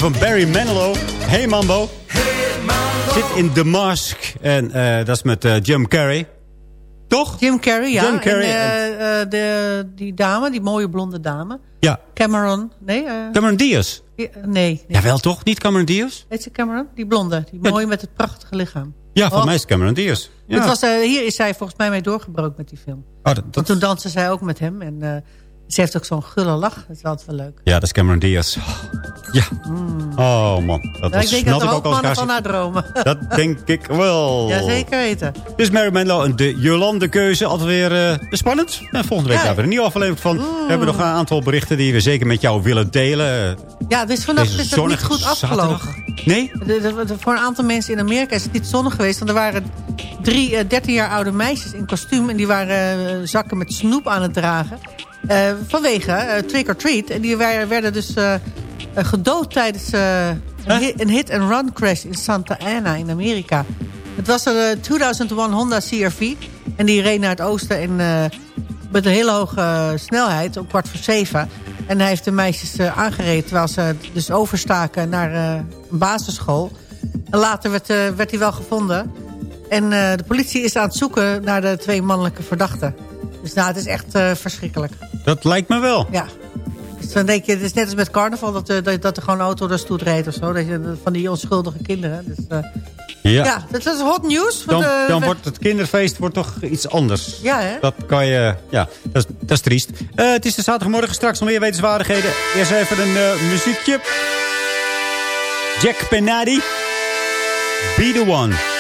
Van Barry Manilow. Hey Mambo. Zit in The Mask. En eh, dat is met eh, Jim Carrey. Toch? Jim Carrey, ja. Jim Carrey En, eh, de, die dame, die mooie blonde dame. Ja. Cameron, nee? Cameron Diaz. ja, nee. Jawel, toch? Niet Cameron Diaz? Heet ze Cameron? Die blonde, die mooie met het prachtige lichaam. Ja, van Oh. mij is Cameron Diaz. Ja. Het was, hier is zij volgens mij mee doorgebroken met die film. Oh, dat, Want toen danste zij ook met hem. En ze heeft ook zo'n gulle lach. Dat is altijd wel leuk. Ja, dat is Cameron Diaz. Ja. Oh man, dat was, ik denk dat ik ook hoofdmannen van haar dromen. Dat denk ik wel. Ja, zeker weten. Is Mary Menlo en de Jolande keuze. Altijd weer eh, spannend. En volgende week Ja. hebben we er een nieuwe aflevering van. We hebben nog een aantal berichten die we zeker met jou willen delen. Ja, dus vannacht is het niet goed afgelopen. Nee? De- de- de- voor een aantal mensen in Amerika is het niet zonnig geweest. Want er waren drie eh, 13 jaar oude meisjes in kostuum. En die waren eh, zakken met snoep aan het dragen. Eh, vanwege eh, Trick or Treat. En die werden dus eh, gedood tijdens een, hit, een hit-and-run crash in Santa Ana in Amerika. Het was een eh, 2001 Honda CRV. En die reed naar het oosten en, met een hele hoge snelheid. Om kwart voor zeven. En hij heeft de meisjes aangereden terwijl ze dus overstaken naar een basisschool. En later werd, werd hij wel gevonden. En de politie is aan het zoeken naar de twee mannelijke verdachten. Dus nou, het is echt eh, verschrikkelijk. Dat lijkt me wel. Ja. Dus dan denk je, het is net als met carnaval... dat, eh, dat, dat er gewoon een auto door de stoet reed of zo. Dat je, van die onschuldige kinderen. Dus, eh, Ja. ja. dat is hot nieuws. Dan, eh, dan wordt het kinderfeest wordt toch iets anders. Ja, hè? Dat kan je... Ja, dat is, dat is triest. Eh, het is de zaterdagmorgen. Straks nog meer wetenswaardigheden. Eerst even een eh, muziekje. Jack Penady. Be the one.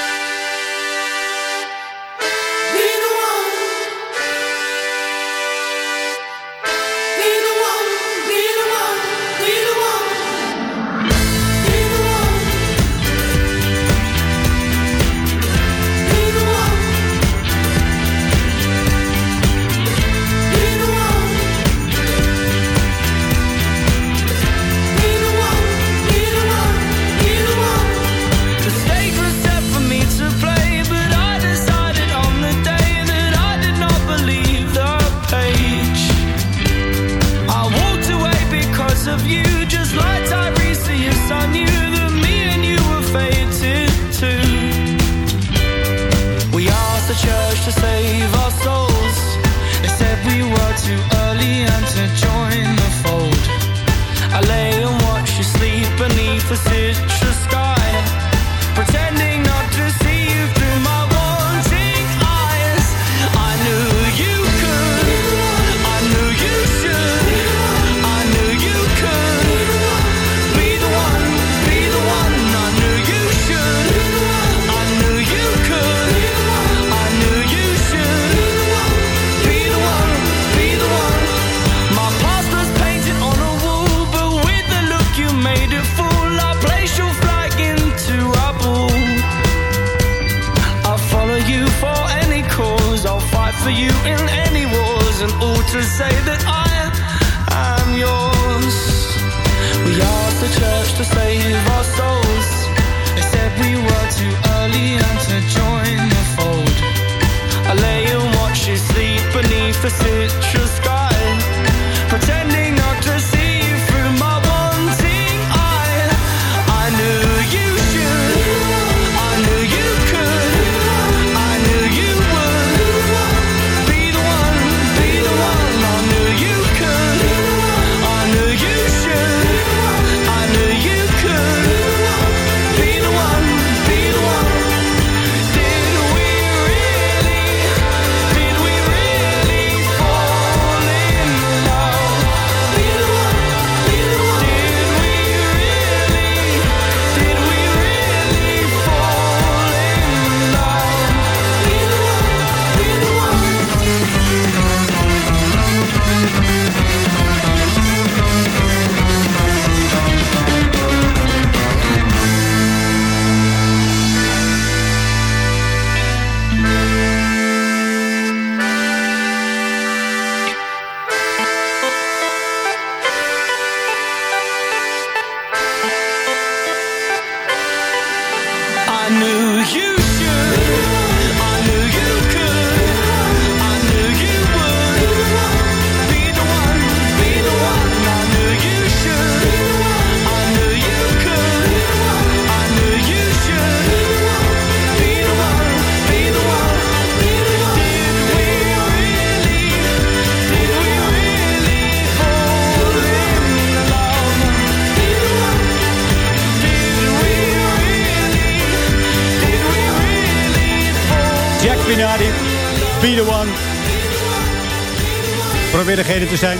Te zijn.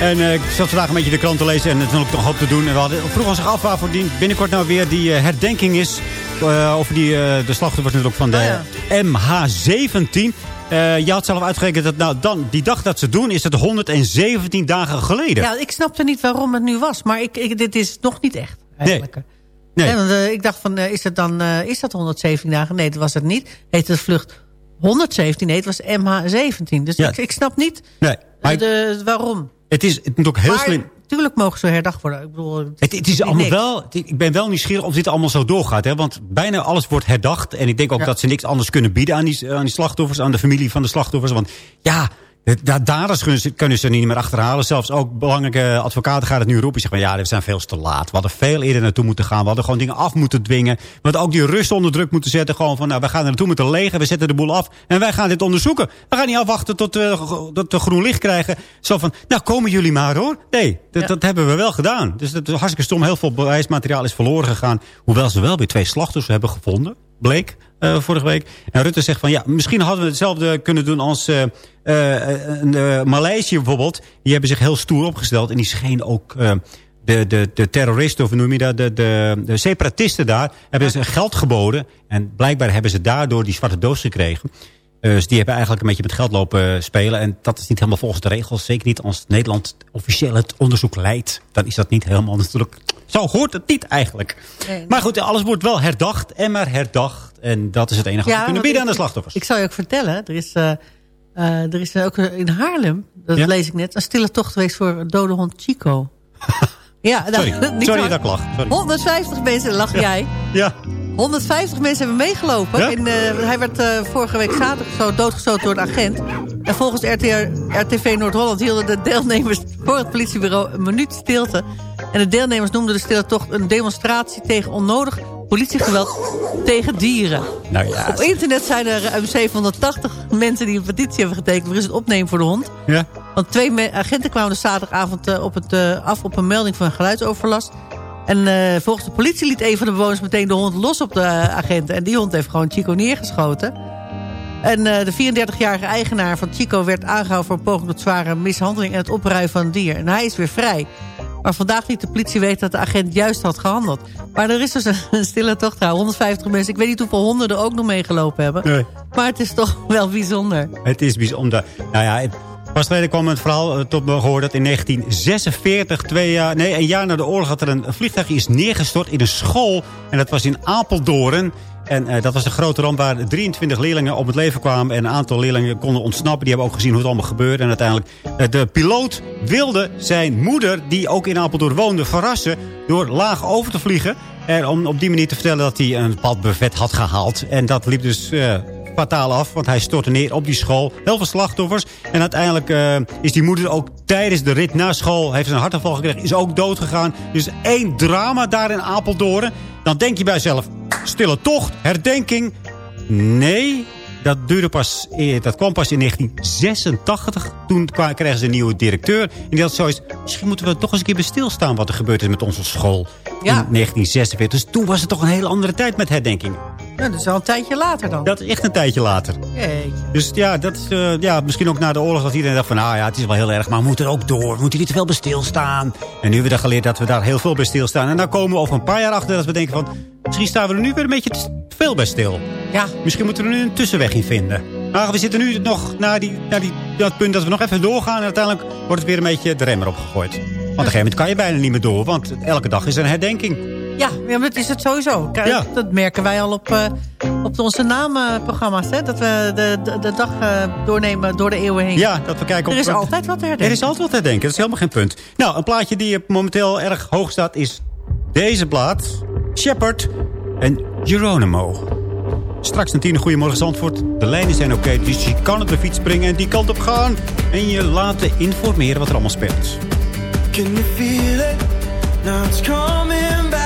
En eh, ik zat vandaag een beetje de krant te lezen en natuurlijk nog hoop te doen. En we hadden, vroegen ons af waarvoor die, binnenkort nou weer die eh, herdenking is. eh, over die, de slachtoffers natuurlijk van de MH17. Eh, je had zelf uitgerekend dat nou, dan, die dag dat ze doen is het 117 dagen geleden. Ja, ik snapte niet waarom het nu was. Maar ik, ik, dit is nog niet echt, eigenlijk. Nee. Want, eh, ik dacht van, is, het dan, is dat 117 dagen? Nee, dat was het niet. Heette de vlucht 117? Nee, het was MH17. Dus Ja. ik, ik snap niet Nee, eh, maar de, waarom. het, is, het moet ook heel maar slim... tuurlijk mogen ze herdacht worden. Ik bedoel, Het, het is allemaal niks. wel, het- ik ben wel nieuwsgierig of dit allemaal zo doorgaat. Hè? Want bijna alles wordt herdacht. En ik denk ook Ja. dat ze niks anders kunnen bieden aan die, aan die slachtoffers. Aan de familie van de slachtoffers. Want ja, de- da- daders kunnen ze, niet meer achterhalen. Zelfs ook belangrijke advocaten gaan het nu roepen. Zeggen van ja, we zijn veel te laat. We hadden veel eerder naartoe moeten gaan. We hadden gewoon dingen af moeten dwingen. We hadden ook die rust onder druk moeten zetten. Gewoon van nou, we gaan er naartoe met een leger. We zetten de boel af. En wij gaan dit onderzoeken. We gaan niet afwachten tot, eh, tot we groen licht krijgen. Zo van, nou komen jullie maar hoor. Nee, dat, Ja. dat hebben we wel gedaan. Dus dat is hartstikke stom. Heel veel bewijsmateriaal is verloren gegaan. Hoewel ze wel weer twee slachtoffers hebben gevonden. Bleek eh, vorige week. En Rutte zegt van ja, misschien hadden we hetzelfde kunnen doen als eh, Maleisië bijvoorbeeld. Die hebben zich heel stoer opgesteld. En die scheen ook de, de, de terroristen, of noem je dat, de, de, de separatisten daar, hebben ze geld geboden. En blijkbaar hebben ze daardoor die zwarte doos gekregen. Eh, dus die hebben eigenlijk een beetje met geld lopen spelen. En dat is niet helemaal volgens de regels. Zeker niet als Nederland officieel het onderzoek leidt. Dan is dat niet helemaal natuurlijk... Zo hoort het niet eigenlijk. Nee. Maar goed, alles wordt wel herdacht en maar herdacht. En dat is het enige wat we kunnen bieden aan de slachtoffers. Ik zou je ook vertellen, er is, eh, eh, er is ook in Haarlem, dat Ja? lees ik net, een stille tocht geweest voor dode hond Chico. ja, nou, Sorry, sorry dat ik lach. Sorry. 150 mensen, lach jij. Ja. 150 mensen hebben meegelopen. Ja? En, eh, hij werd eh, vorige week zaterdag zo doodgeschoten door een agent. En volgens RTR, RTV Noord-Holland hielden de deelnemers voor het politiebureau een minuut stilte. En de deelnemers noemden de stille tocht een demonstratie tegen onnodig politiegeweld tegen dieren. Nou ja. Op internet zijn er ruim 780 mensen die een petitie hebben getekend... voor is het opnemen voor de hond. Ja. Want twee agenten kwamen dus zaterdagavond eh, op het, af op een melding van geluidsoverlast. En eh, volgens de politie liet een van de bewoners meteen de hond los op de agenten. En die hond heeft gewoon Chico neergeschoten. En eh, de 34-jarige eigenaar van Chico werd aangehouden voor een poging tot zware mishandeling en het opruimen van een dier. En hij is weer vrij. Maar vandaag liet de politie weten dat de agent juist had gehandeld. Maar er is dus een, een stille tocht trouwens. 150 mensen. Ik weet niet hoeveel honden er ook nog meegelopen hebben. Nee. Maar het is toch wel bijzonder. Het is bijzonder. Nou ja, pas geleden kwam het verhaal eh, tot me gehoord dat in 1946, twee jaar, nee, een jaar na de oorlog, had er een vliegtuig is neergestort in een school. En dat was in Apeldoorn. En eh, dat was een grote ramp waar 23 leerlingen om het leven kwamen. En een aantal leerlingen konden ontsnappen. Die hebben ook gezien hoe het allemaal gebeurde. En uiteindelijk, eh, de piloot wilde zijn moeder, die ook in Apeldoorn woonde, verrassen. Door laag over te vliegen. En om op die manier te vertellen dat hij een bepaald buffet had gehaald. En dat liep dus fataal af. Want hij stortte neer op die school. Heel veel slachtoffers. En uiteindelijk eh, is die moeder ook tijdens de rit naar school... heeft ze een hartaanval gekregen. Is ook dood gegaan. Dus één drama daar in Apeldoorn. Dan denk je bij jezelf... Stille tocht, herdenking. Nee, dat, duurde pas, eh, dat kwam pas in 1986. Toen kregen ze een nieuwe directeur. En die had zoiets... Misschien moeten we toch eens een keer bij stilstaan... wat er gebeurd is met onze school. Ja. In 1946. Dus toen was het toch een hele andere tijd met herdenkingen. Nou, dat is wel een tijdje later dan. Dat is echt een tijdje later. Jeetje. Dus ja, dat is, eh, ja, misschien ook na de oorlog dat iedereen dacht van... nou ja, het is wel heel erg, maar we moeten er ook door. We moeten niet te veel bij stilstaan. En nu hebben we dan geleerd dat we daar heel veel bij stilstaan. En dan komen we over een paar jaar achter dat we denken van... misschien staan we er nu weer een beetje te veel bij stil. Ja. Misschien moeten we er nu een tussenweg in vinden. Maar we zitten nu nog naar, die, naar die, dat punt dat we nog even doorgaan... en uiteindelijk wordt het weer een beetje de remmer opgegooid. Want op een gegeven moment kan je bijna niet meer door... want elke dag is er een herdenking. Ja, ja, maar dat is het sowieso. Kijk, Ja. Dat merken wij al op, eh, op onze naamprogramma's. Hè? Dat we de, de, de dag eh, doornemen door de eeuwen heen. Ja, dat we kijken Er op... is altijd wat te herdenken. Er is altijd wat te denken, dat is helemaal geen punt. Nou, een plaatje die momenteel erg hoog staat is deze plaat. Shepard en Geronimo. Straks een tien goedemorgen Zandvoort. De lijnen zijn oké, dus je kan op de fiets springen en die kant op gaan. En je laten informeren wat er allemaal speelt. Can you feel it? Now it's coming back.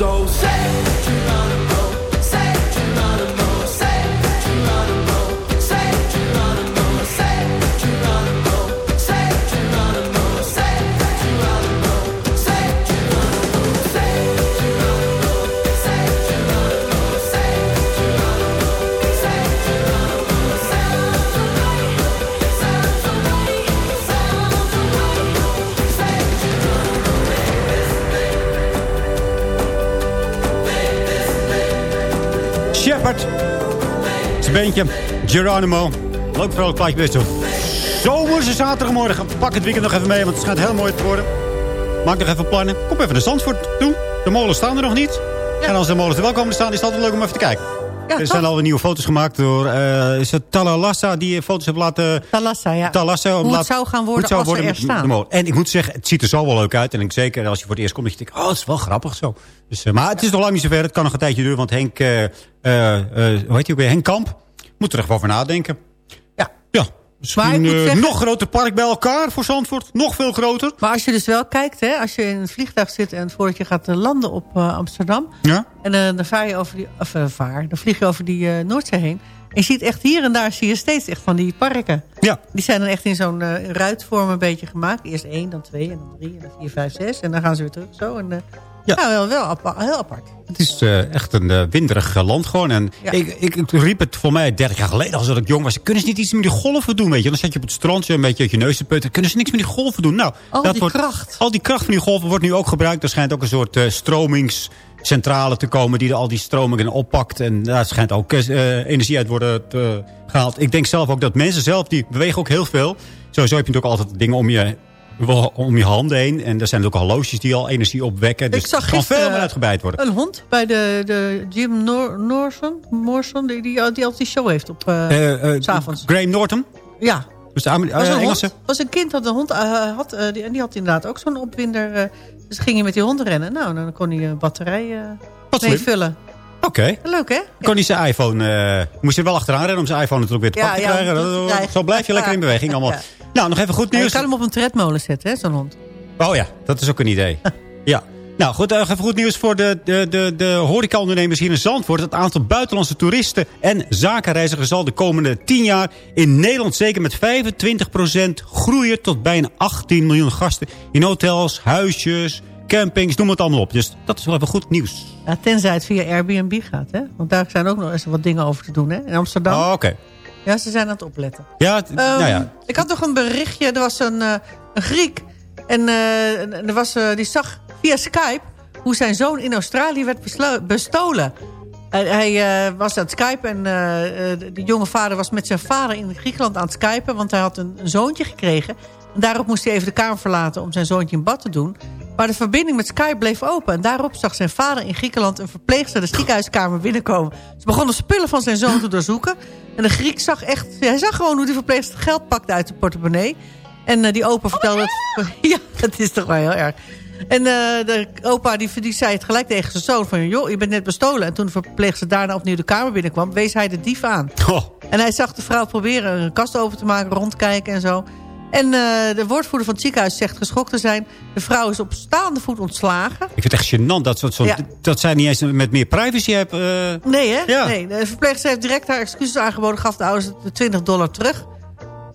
so sick Beentje. Geronimo. Leuk vrolijk plaatje best. Zomerse zaterdagmorgen. Pak het weekend nog even mee, want het schijnt heel mooi te worden. Maak nog even plannen. Kom even naar Zandvoort toe. De molens staan er nog niet. En als de molens er wel komen te staan, is het altijd leuk om even te kijken. Er zijn alweer nieuwe foto's gemaakt door uh, is het Talalassa die foto's heeft laten... Talassa, ja. Talassa, Hoe het zou gaan worden als ze er staan. En ik moet zeggen, het ziet er zo wel leuk uit. En ik, zeker als je voor het eerst komt, dat je denkt, oh, het is wel grappig zo. Dus, uh, maar het is nog lang niet zover. Het kan nog een tijdje duren, want Henk, uh, hoe heet hij ook weer? Henk Kamp moet er echt over nadenken. Misschien uh, zeggen... nog groter park bij elkaar voor Zandvoort. Nog veel groter. Maar als je dus wel kijkt, hè, als je in het vliegtuig zit... en voordat je gaat landen op uh, Amsterdam... Ja? en uh, dan, vaar je over die, of, vaar, dan vlieg je over die Noordzee heen... en je ziet echt hier en daar zie je steeds echt van die parken. Ja. Die zijn dan echt in zo'n ruitvorm een beetje gemaakt. Eerst één, dan twee, en dan drie, en dan vier, vijf, zes. En dan gaan ze weer terug zo. En, ja, ja wel, wel apart, heel apart. Het is uh, echt een uh, winderig land gewoon. En ja. ik, ik, ik, riep het voor mij 30 jaar geleden, als ik jong was. Kunnen ze niet iets met die golven doen, weet je? Dan zat je op het strand, een beetje uit je neus te putten. Kunnen ze niks met die golven doen? Nou, al dat die wordt, kracht. Al die kracht van die golven wordt nu ook gebruikt. Er schijnt ook een soort uh, stromingscentrale te komen... die er al die stromingen oppakt. En daar schijnt ook energie uit worden gehaald. Ik denk zelf ook dat mensen zelf, die bewegen ook heel veel. Sowieso heb je natuurlijk altijd dingen om je om je handen heen. En er zijn ook horloges die al energie opwekken. Dus ik zag kan veel meer uitgebreid worden. Een hond bij de, de Jim Nor Norson, die, die, die altijd die show heeft op uh, uh, uh, s'avonds. Graham Norton? Ja. Dus de was een Engelse? Hond, was een kind dat een hond had. die, en die had inderdaad ook zo'n opwinder. dus ging je met die hond rennen. Nou, dan kon hij een batterij mee vullen. Oké. Okay. Leuk, hè? Kon hij zijn iPhone... moest je wel achteraan rennen om zijn iPhone natuurlijk weer te ja, pakken te ja, krijgen. Zo blijf je lekker in beweging allemaal. Ja. Nou, nog even goed nieuws. je kan hem op een tredmolen zetten, hè, zo'n hond. Oh ja, dat is ook een idee. ja. Nou goed, even goed nieuws voor de, de, de, de horecaondernemers hier in Zandvoort. Het aantal buitenlandse toeristen en zakenreizigers zal de komende 10 jaar in Nederland zeker met 25% groeien tot bijna 18 miljoen gasten. In hotels, huisjes, campings, noem het allemaal op. Dus dat is wel even goed nieuws. Ja, tenzij het via Airbnb gaat, hè? Want daar zijn ook nog eens wat dingen over te doen, hè? In Amsterdam. Oh, oké. Okay. Ja, ze zijn aan het opletten. Ja, um, nou ja. Ik had nog een berichtje. Er was een, uh, een Griek. En uh, er was, uh, die zag via Skype hoe zijn zoon in Australië werd bestolen. hij was aan het Skype en de jonge vader was met zijn vader in Griekenland aan het skypen. Want hij had een, een zoontje gekregen. En daarop moest hij even de kamer verlaten om zijn zoontje in bad te doen. Maar de verbinding met Skype bleef open. En daarop zag zijn vader in Griekenland een verpleegster de ziekenhuiskamer binnenkomen. Ze begon de spullen van zijn zoon te doorzoeken. En de Griek zag echt... Hij zag gewoon hoe die verpleegster geld pakte uit de portemonnee. En uh, die opa vertelde... Het, ja, dat is toch wel heel erg. En uh, de opa die, die zei het gelijk tegen zijn zoon van... joh, je bent net bestolen. En toen de verpleegster daarna opnieuw de kamer binnenkwam... wees hij de dief aan. Oh. En hij zag de vrouw proberen een kast open te maken, rondkijken en zo. En uh, de woordvoerder van het ziekenhuis zegt geschokt te zijn. De vrouw is op staande voet ontslagen. Ik vind het echt gênant dat, zo, ja. dat zij niet eens met meer privacy hebben. Uh... Nee, hè? Ja. Nee. De verpleegster heeft direct haar excuses aangeboden. Gaf de ouders de 20 dollar terug.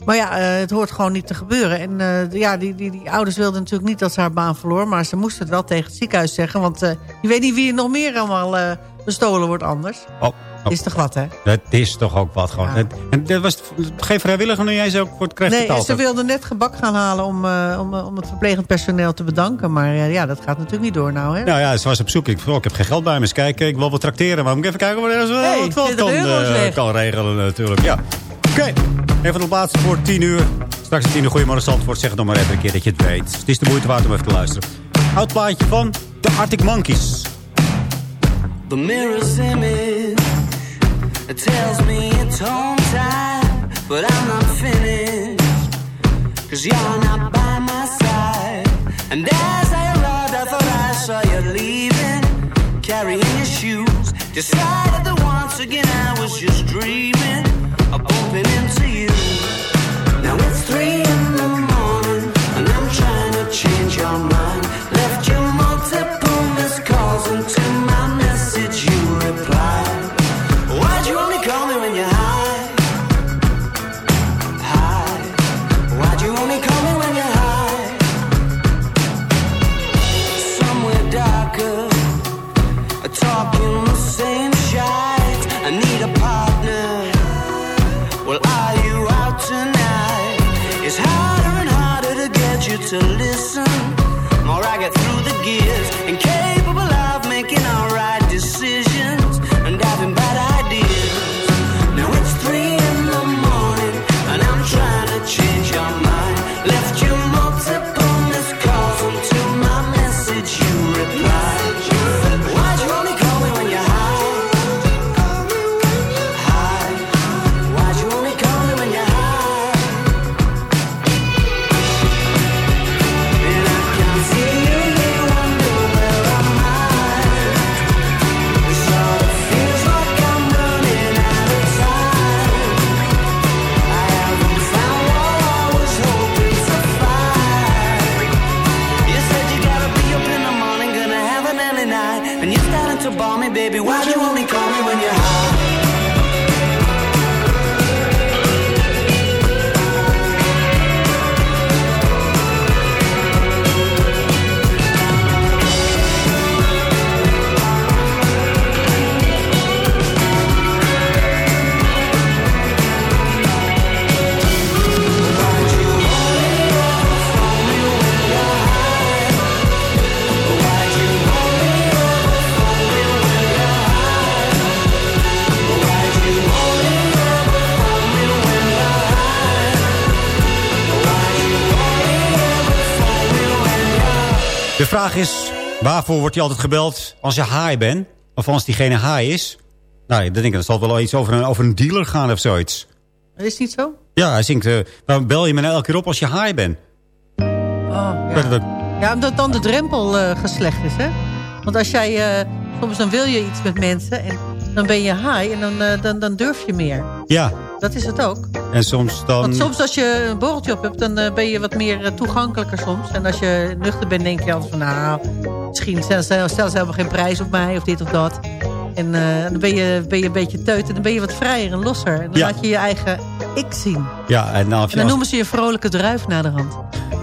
Maar ja, uh, het hoort gewoon niet te gebeuren. En uh, ja, die, die, die ouders wilden natuurlijk niet dat ze haar baan verloor. Maar ze moesten het wel tegen het ziekenhuis zeggen. Want uh, je weet niet wie er nog meer allemaal bestolen wordt anders. Oh. Dat is toch wat, hè? Dat is toch ook wat gewoon. Ja. En dat was geen vrijwilliger nu jij ze ook voor het krijgt Nee, ze wilden net gebak gaan halen om, uh, om, om het verplegend personeel te bedanken. Maar uh, ja, dat gaat natuurlijk niet door nou, hè? Nou ja, ze was op zoek. Ik, oh, ik heb geen geld bij me. Eens kijken, ik wil wat trakteren. Maar moet ik even kijken of er hey, wat wel kan, uh, kan regelen natuurlijk. Ja. Oké, okay. even het laatste voor 10 uur. Straks het 10 uur Goeiemorgen Zandvoort. Zeg het nog maar even een keer dat je het weet. Het is de moeite waard om even te luisteren. Oud plaatje van de Arctic Monkeys. The mirror's image it tells me it's home time, but I'm not finished. Cause you're not by my side. And as I arrived, I thought I saw you leaving, carrying your shoes. Decided that once again I was just dreaming of bumping into you. Vraag is, waarvoor wordt je altijd gebeld als je high bent? Of als diegene high is? Nou, dan denk ik, dat zal wel iets over een, over een dealer gaan of zoiets. Is niet zo? Ja, hij zingt, waarom bel je me nou elke keer op als je high bent? Oh, ja. ja, omdat dan de drempel eh, geslecht is, hè? Want als jij... eh, soms dan wil je iets met mensen en dan ben je high en dan, dan, dan durf je meer. Ja, Dat is het ook. en soms dan... Want soms als je een borreltje op hebt, dan eh, ben je wat meer eh, toegankelijker soms. En als je nuchter bent, denk je altijd van... nou, misschien stel, stel, stel ze helemaal geen prijs op mij of dit of dat. En eh, dan ben je, ben je een beetje teut en dan ben je wat vrijer en losser. En dan Ja. laat je je eigen ik zien. Ja, en dan, En dan noemen ze je vrolijke druif na de hand.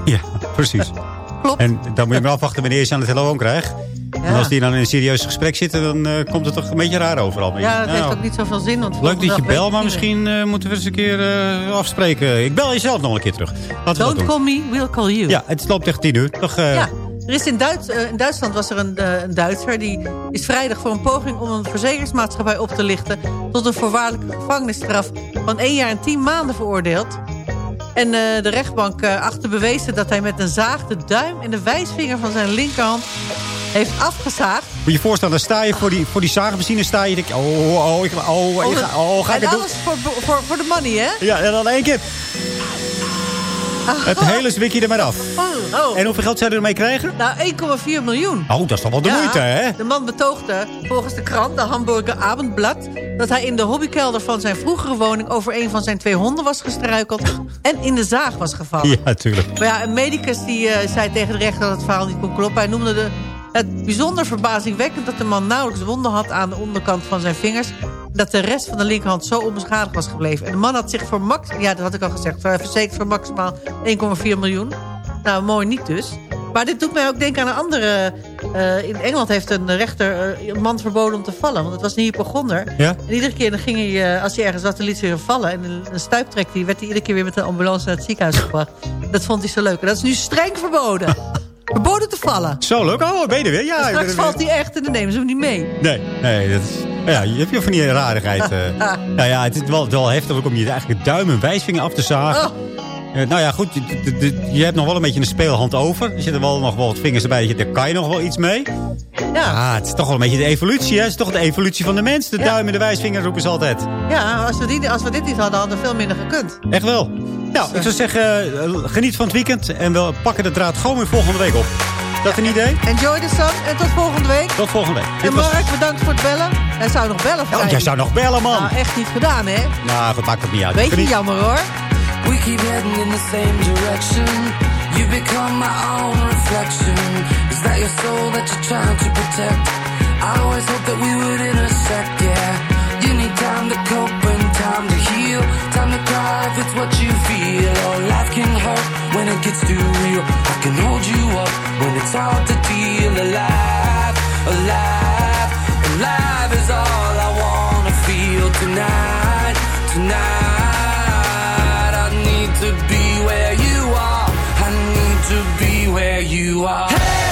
Ja, precies. Klopt. En dan moet je maar afwachten wanneer je ze aan de telefoon krijgt. En als die dan in een serieus gesprek zitten, dan eh, komt het toch een beetje raar over. Ja, het heeft Nou, ook niet zoveel zin. Want Leuk dat je belt, maar misschien eh, moeten we eens een keer eh, afspreken. Ik bel je zelf nog een keer terug. Laten Don't call me, we'll call you. Ja, het loopt tegen tien uur. Toch, Ja, er is in, Duits, in Duitsland was er een, een Duitser... die is vrijdag voor een poging om een verzekeringsmaatschappij op te lichten... tot een voorwaardelijke gevangenisstraf van één jaar en tien maanden veroordeeld. En de rechtbank uh, achter bewezen dat hij met een zaag... de duim en de wijsvinger van zijn linkerhand heeft afgezaagd. Moet je je voorstellen, dan sta je voor die, voor die zaagmachine, sta je, denk oh, oh, ik, oh, ik ga, oh, ga ik en het doen? alles voor, voor, voor de money, hè? Ja, en dan één keer. Het hele zwikje er maar af. Oh, oh. En hoeveel geld zou je ermee krijgen? Nou, 1,4 miljoen. Oh, dat is toch wel de Ja, moeite, hè? De man betoogde volgens de krant, de Hamburger Abendblad... dat hij in de hobbykelder van zijn vroegere woning... over een van zijn twee honden was gestruikeld... en in de zaag was gevallen. Ja, natuurlijk. Maar ja, een medicus die, eh, zei tegen de rechter dat het verhaal niet kon kloppen. Hij noemde de, het bijzonder verbazingwekkend dat de man nauwelijks wonden had... aan de onderkant van zijn vingers... dat de rest van de linkerhand zo onbeschadigd was gebleven. En de man had zich voor max... Ja, dat had ik al gezegd. Verzekerd voor maximaal 1,4 miljoen. Nou, mooi niet dus. Maar dit doet mij ook denken aan een andere... eh, in Engeland heeft een rechter eh, een man verboden om te vallen. Want het was een hypochonder. Ja? En iedere keer dan ging hij, eh, als hij ergens was, dan liet hij weer vallen. En een, een stuiptrek, die werd hij iedere keer weer met de ambulance naar het ziekenhuis gebracht. Dat vond hij zo leuk. En dat is nu streng verboden. verboden te vallen. Zo leuk. Oh, ben je er weer? Ja, straks weer. valt hij echt en dan nemen ze hem niet mee. Nee, nee, dat is... Ja, je hebt je van die rarigheid. eh. nou ja, het is wel, wel heftig om je eigenlijk duim en wijsvinger af te zagen. Oh. Nou ja, goed, je, hebt nog wel een beetje een speelhand over. Er zitten wel nog wel wat vingers erbij, daar kan je nog wel iets mee. Ah, het is toch wel een beetje de evolutie, hè? Het is toch de evolutie van de mens. De duim en de wijsvinger roepen ze altijd. Ja, als we, die, als we dit niet hadden, hadden we veel minder gekund. Echt wel. Nou, ik zou zeggen, eh, geniet van het weekend. En we pakken de draad gewoon weer volgende week op. Is dat een idee? Enjoy the sun en tot volgende week. Tot volgende week. En Dit was- Mark, bedankt voor het bellen. Hij zou nog bellen. Oh, jij zou nog bellen, man. Nou, echt niet gedaan, hè? Nou, dat maakt het niet uit. Beetje Geniet. jammer, hoor. We keep heading in the same direction. You become my own reflection. Is that your soul that you're trying to protect? I always hope that we would intersect, yeah. You need time to cope If it's what you feel. Oh, life can hurt when it gets too real. I can hold you up when it's hard to feel alive, alive, alive is all I wanna feel tonight, tonight. I need to be where you are. I need to be where you are. Hey,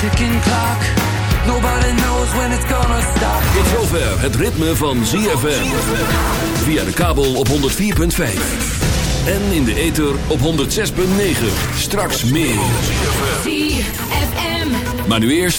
ticking clock. Nobody knows when it's gonna stop. Tot zover het ritme van ZFM. Via de kabel op 104.5. En in de ether op 106.9. Straks meer. ZFM. Maar nu eerst...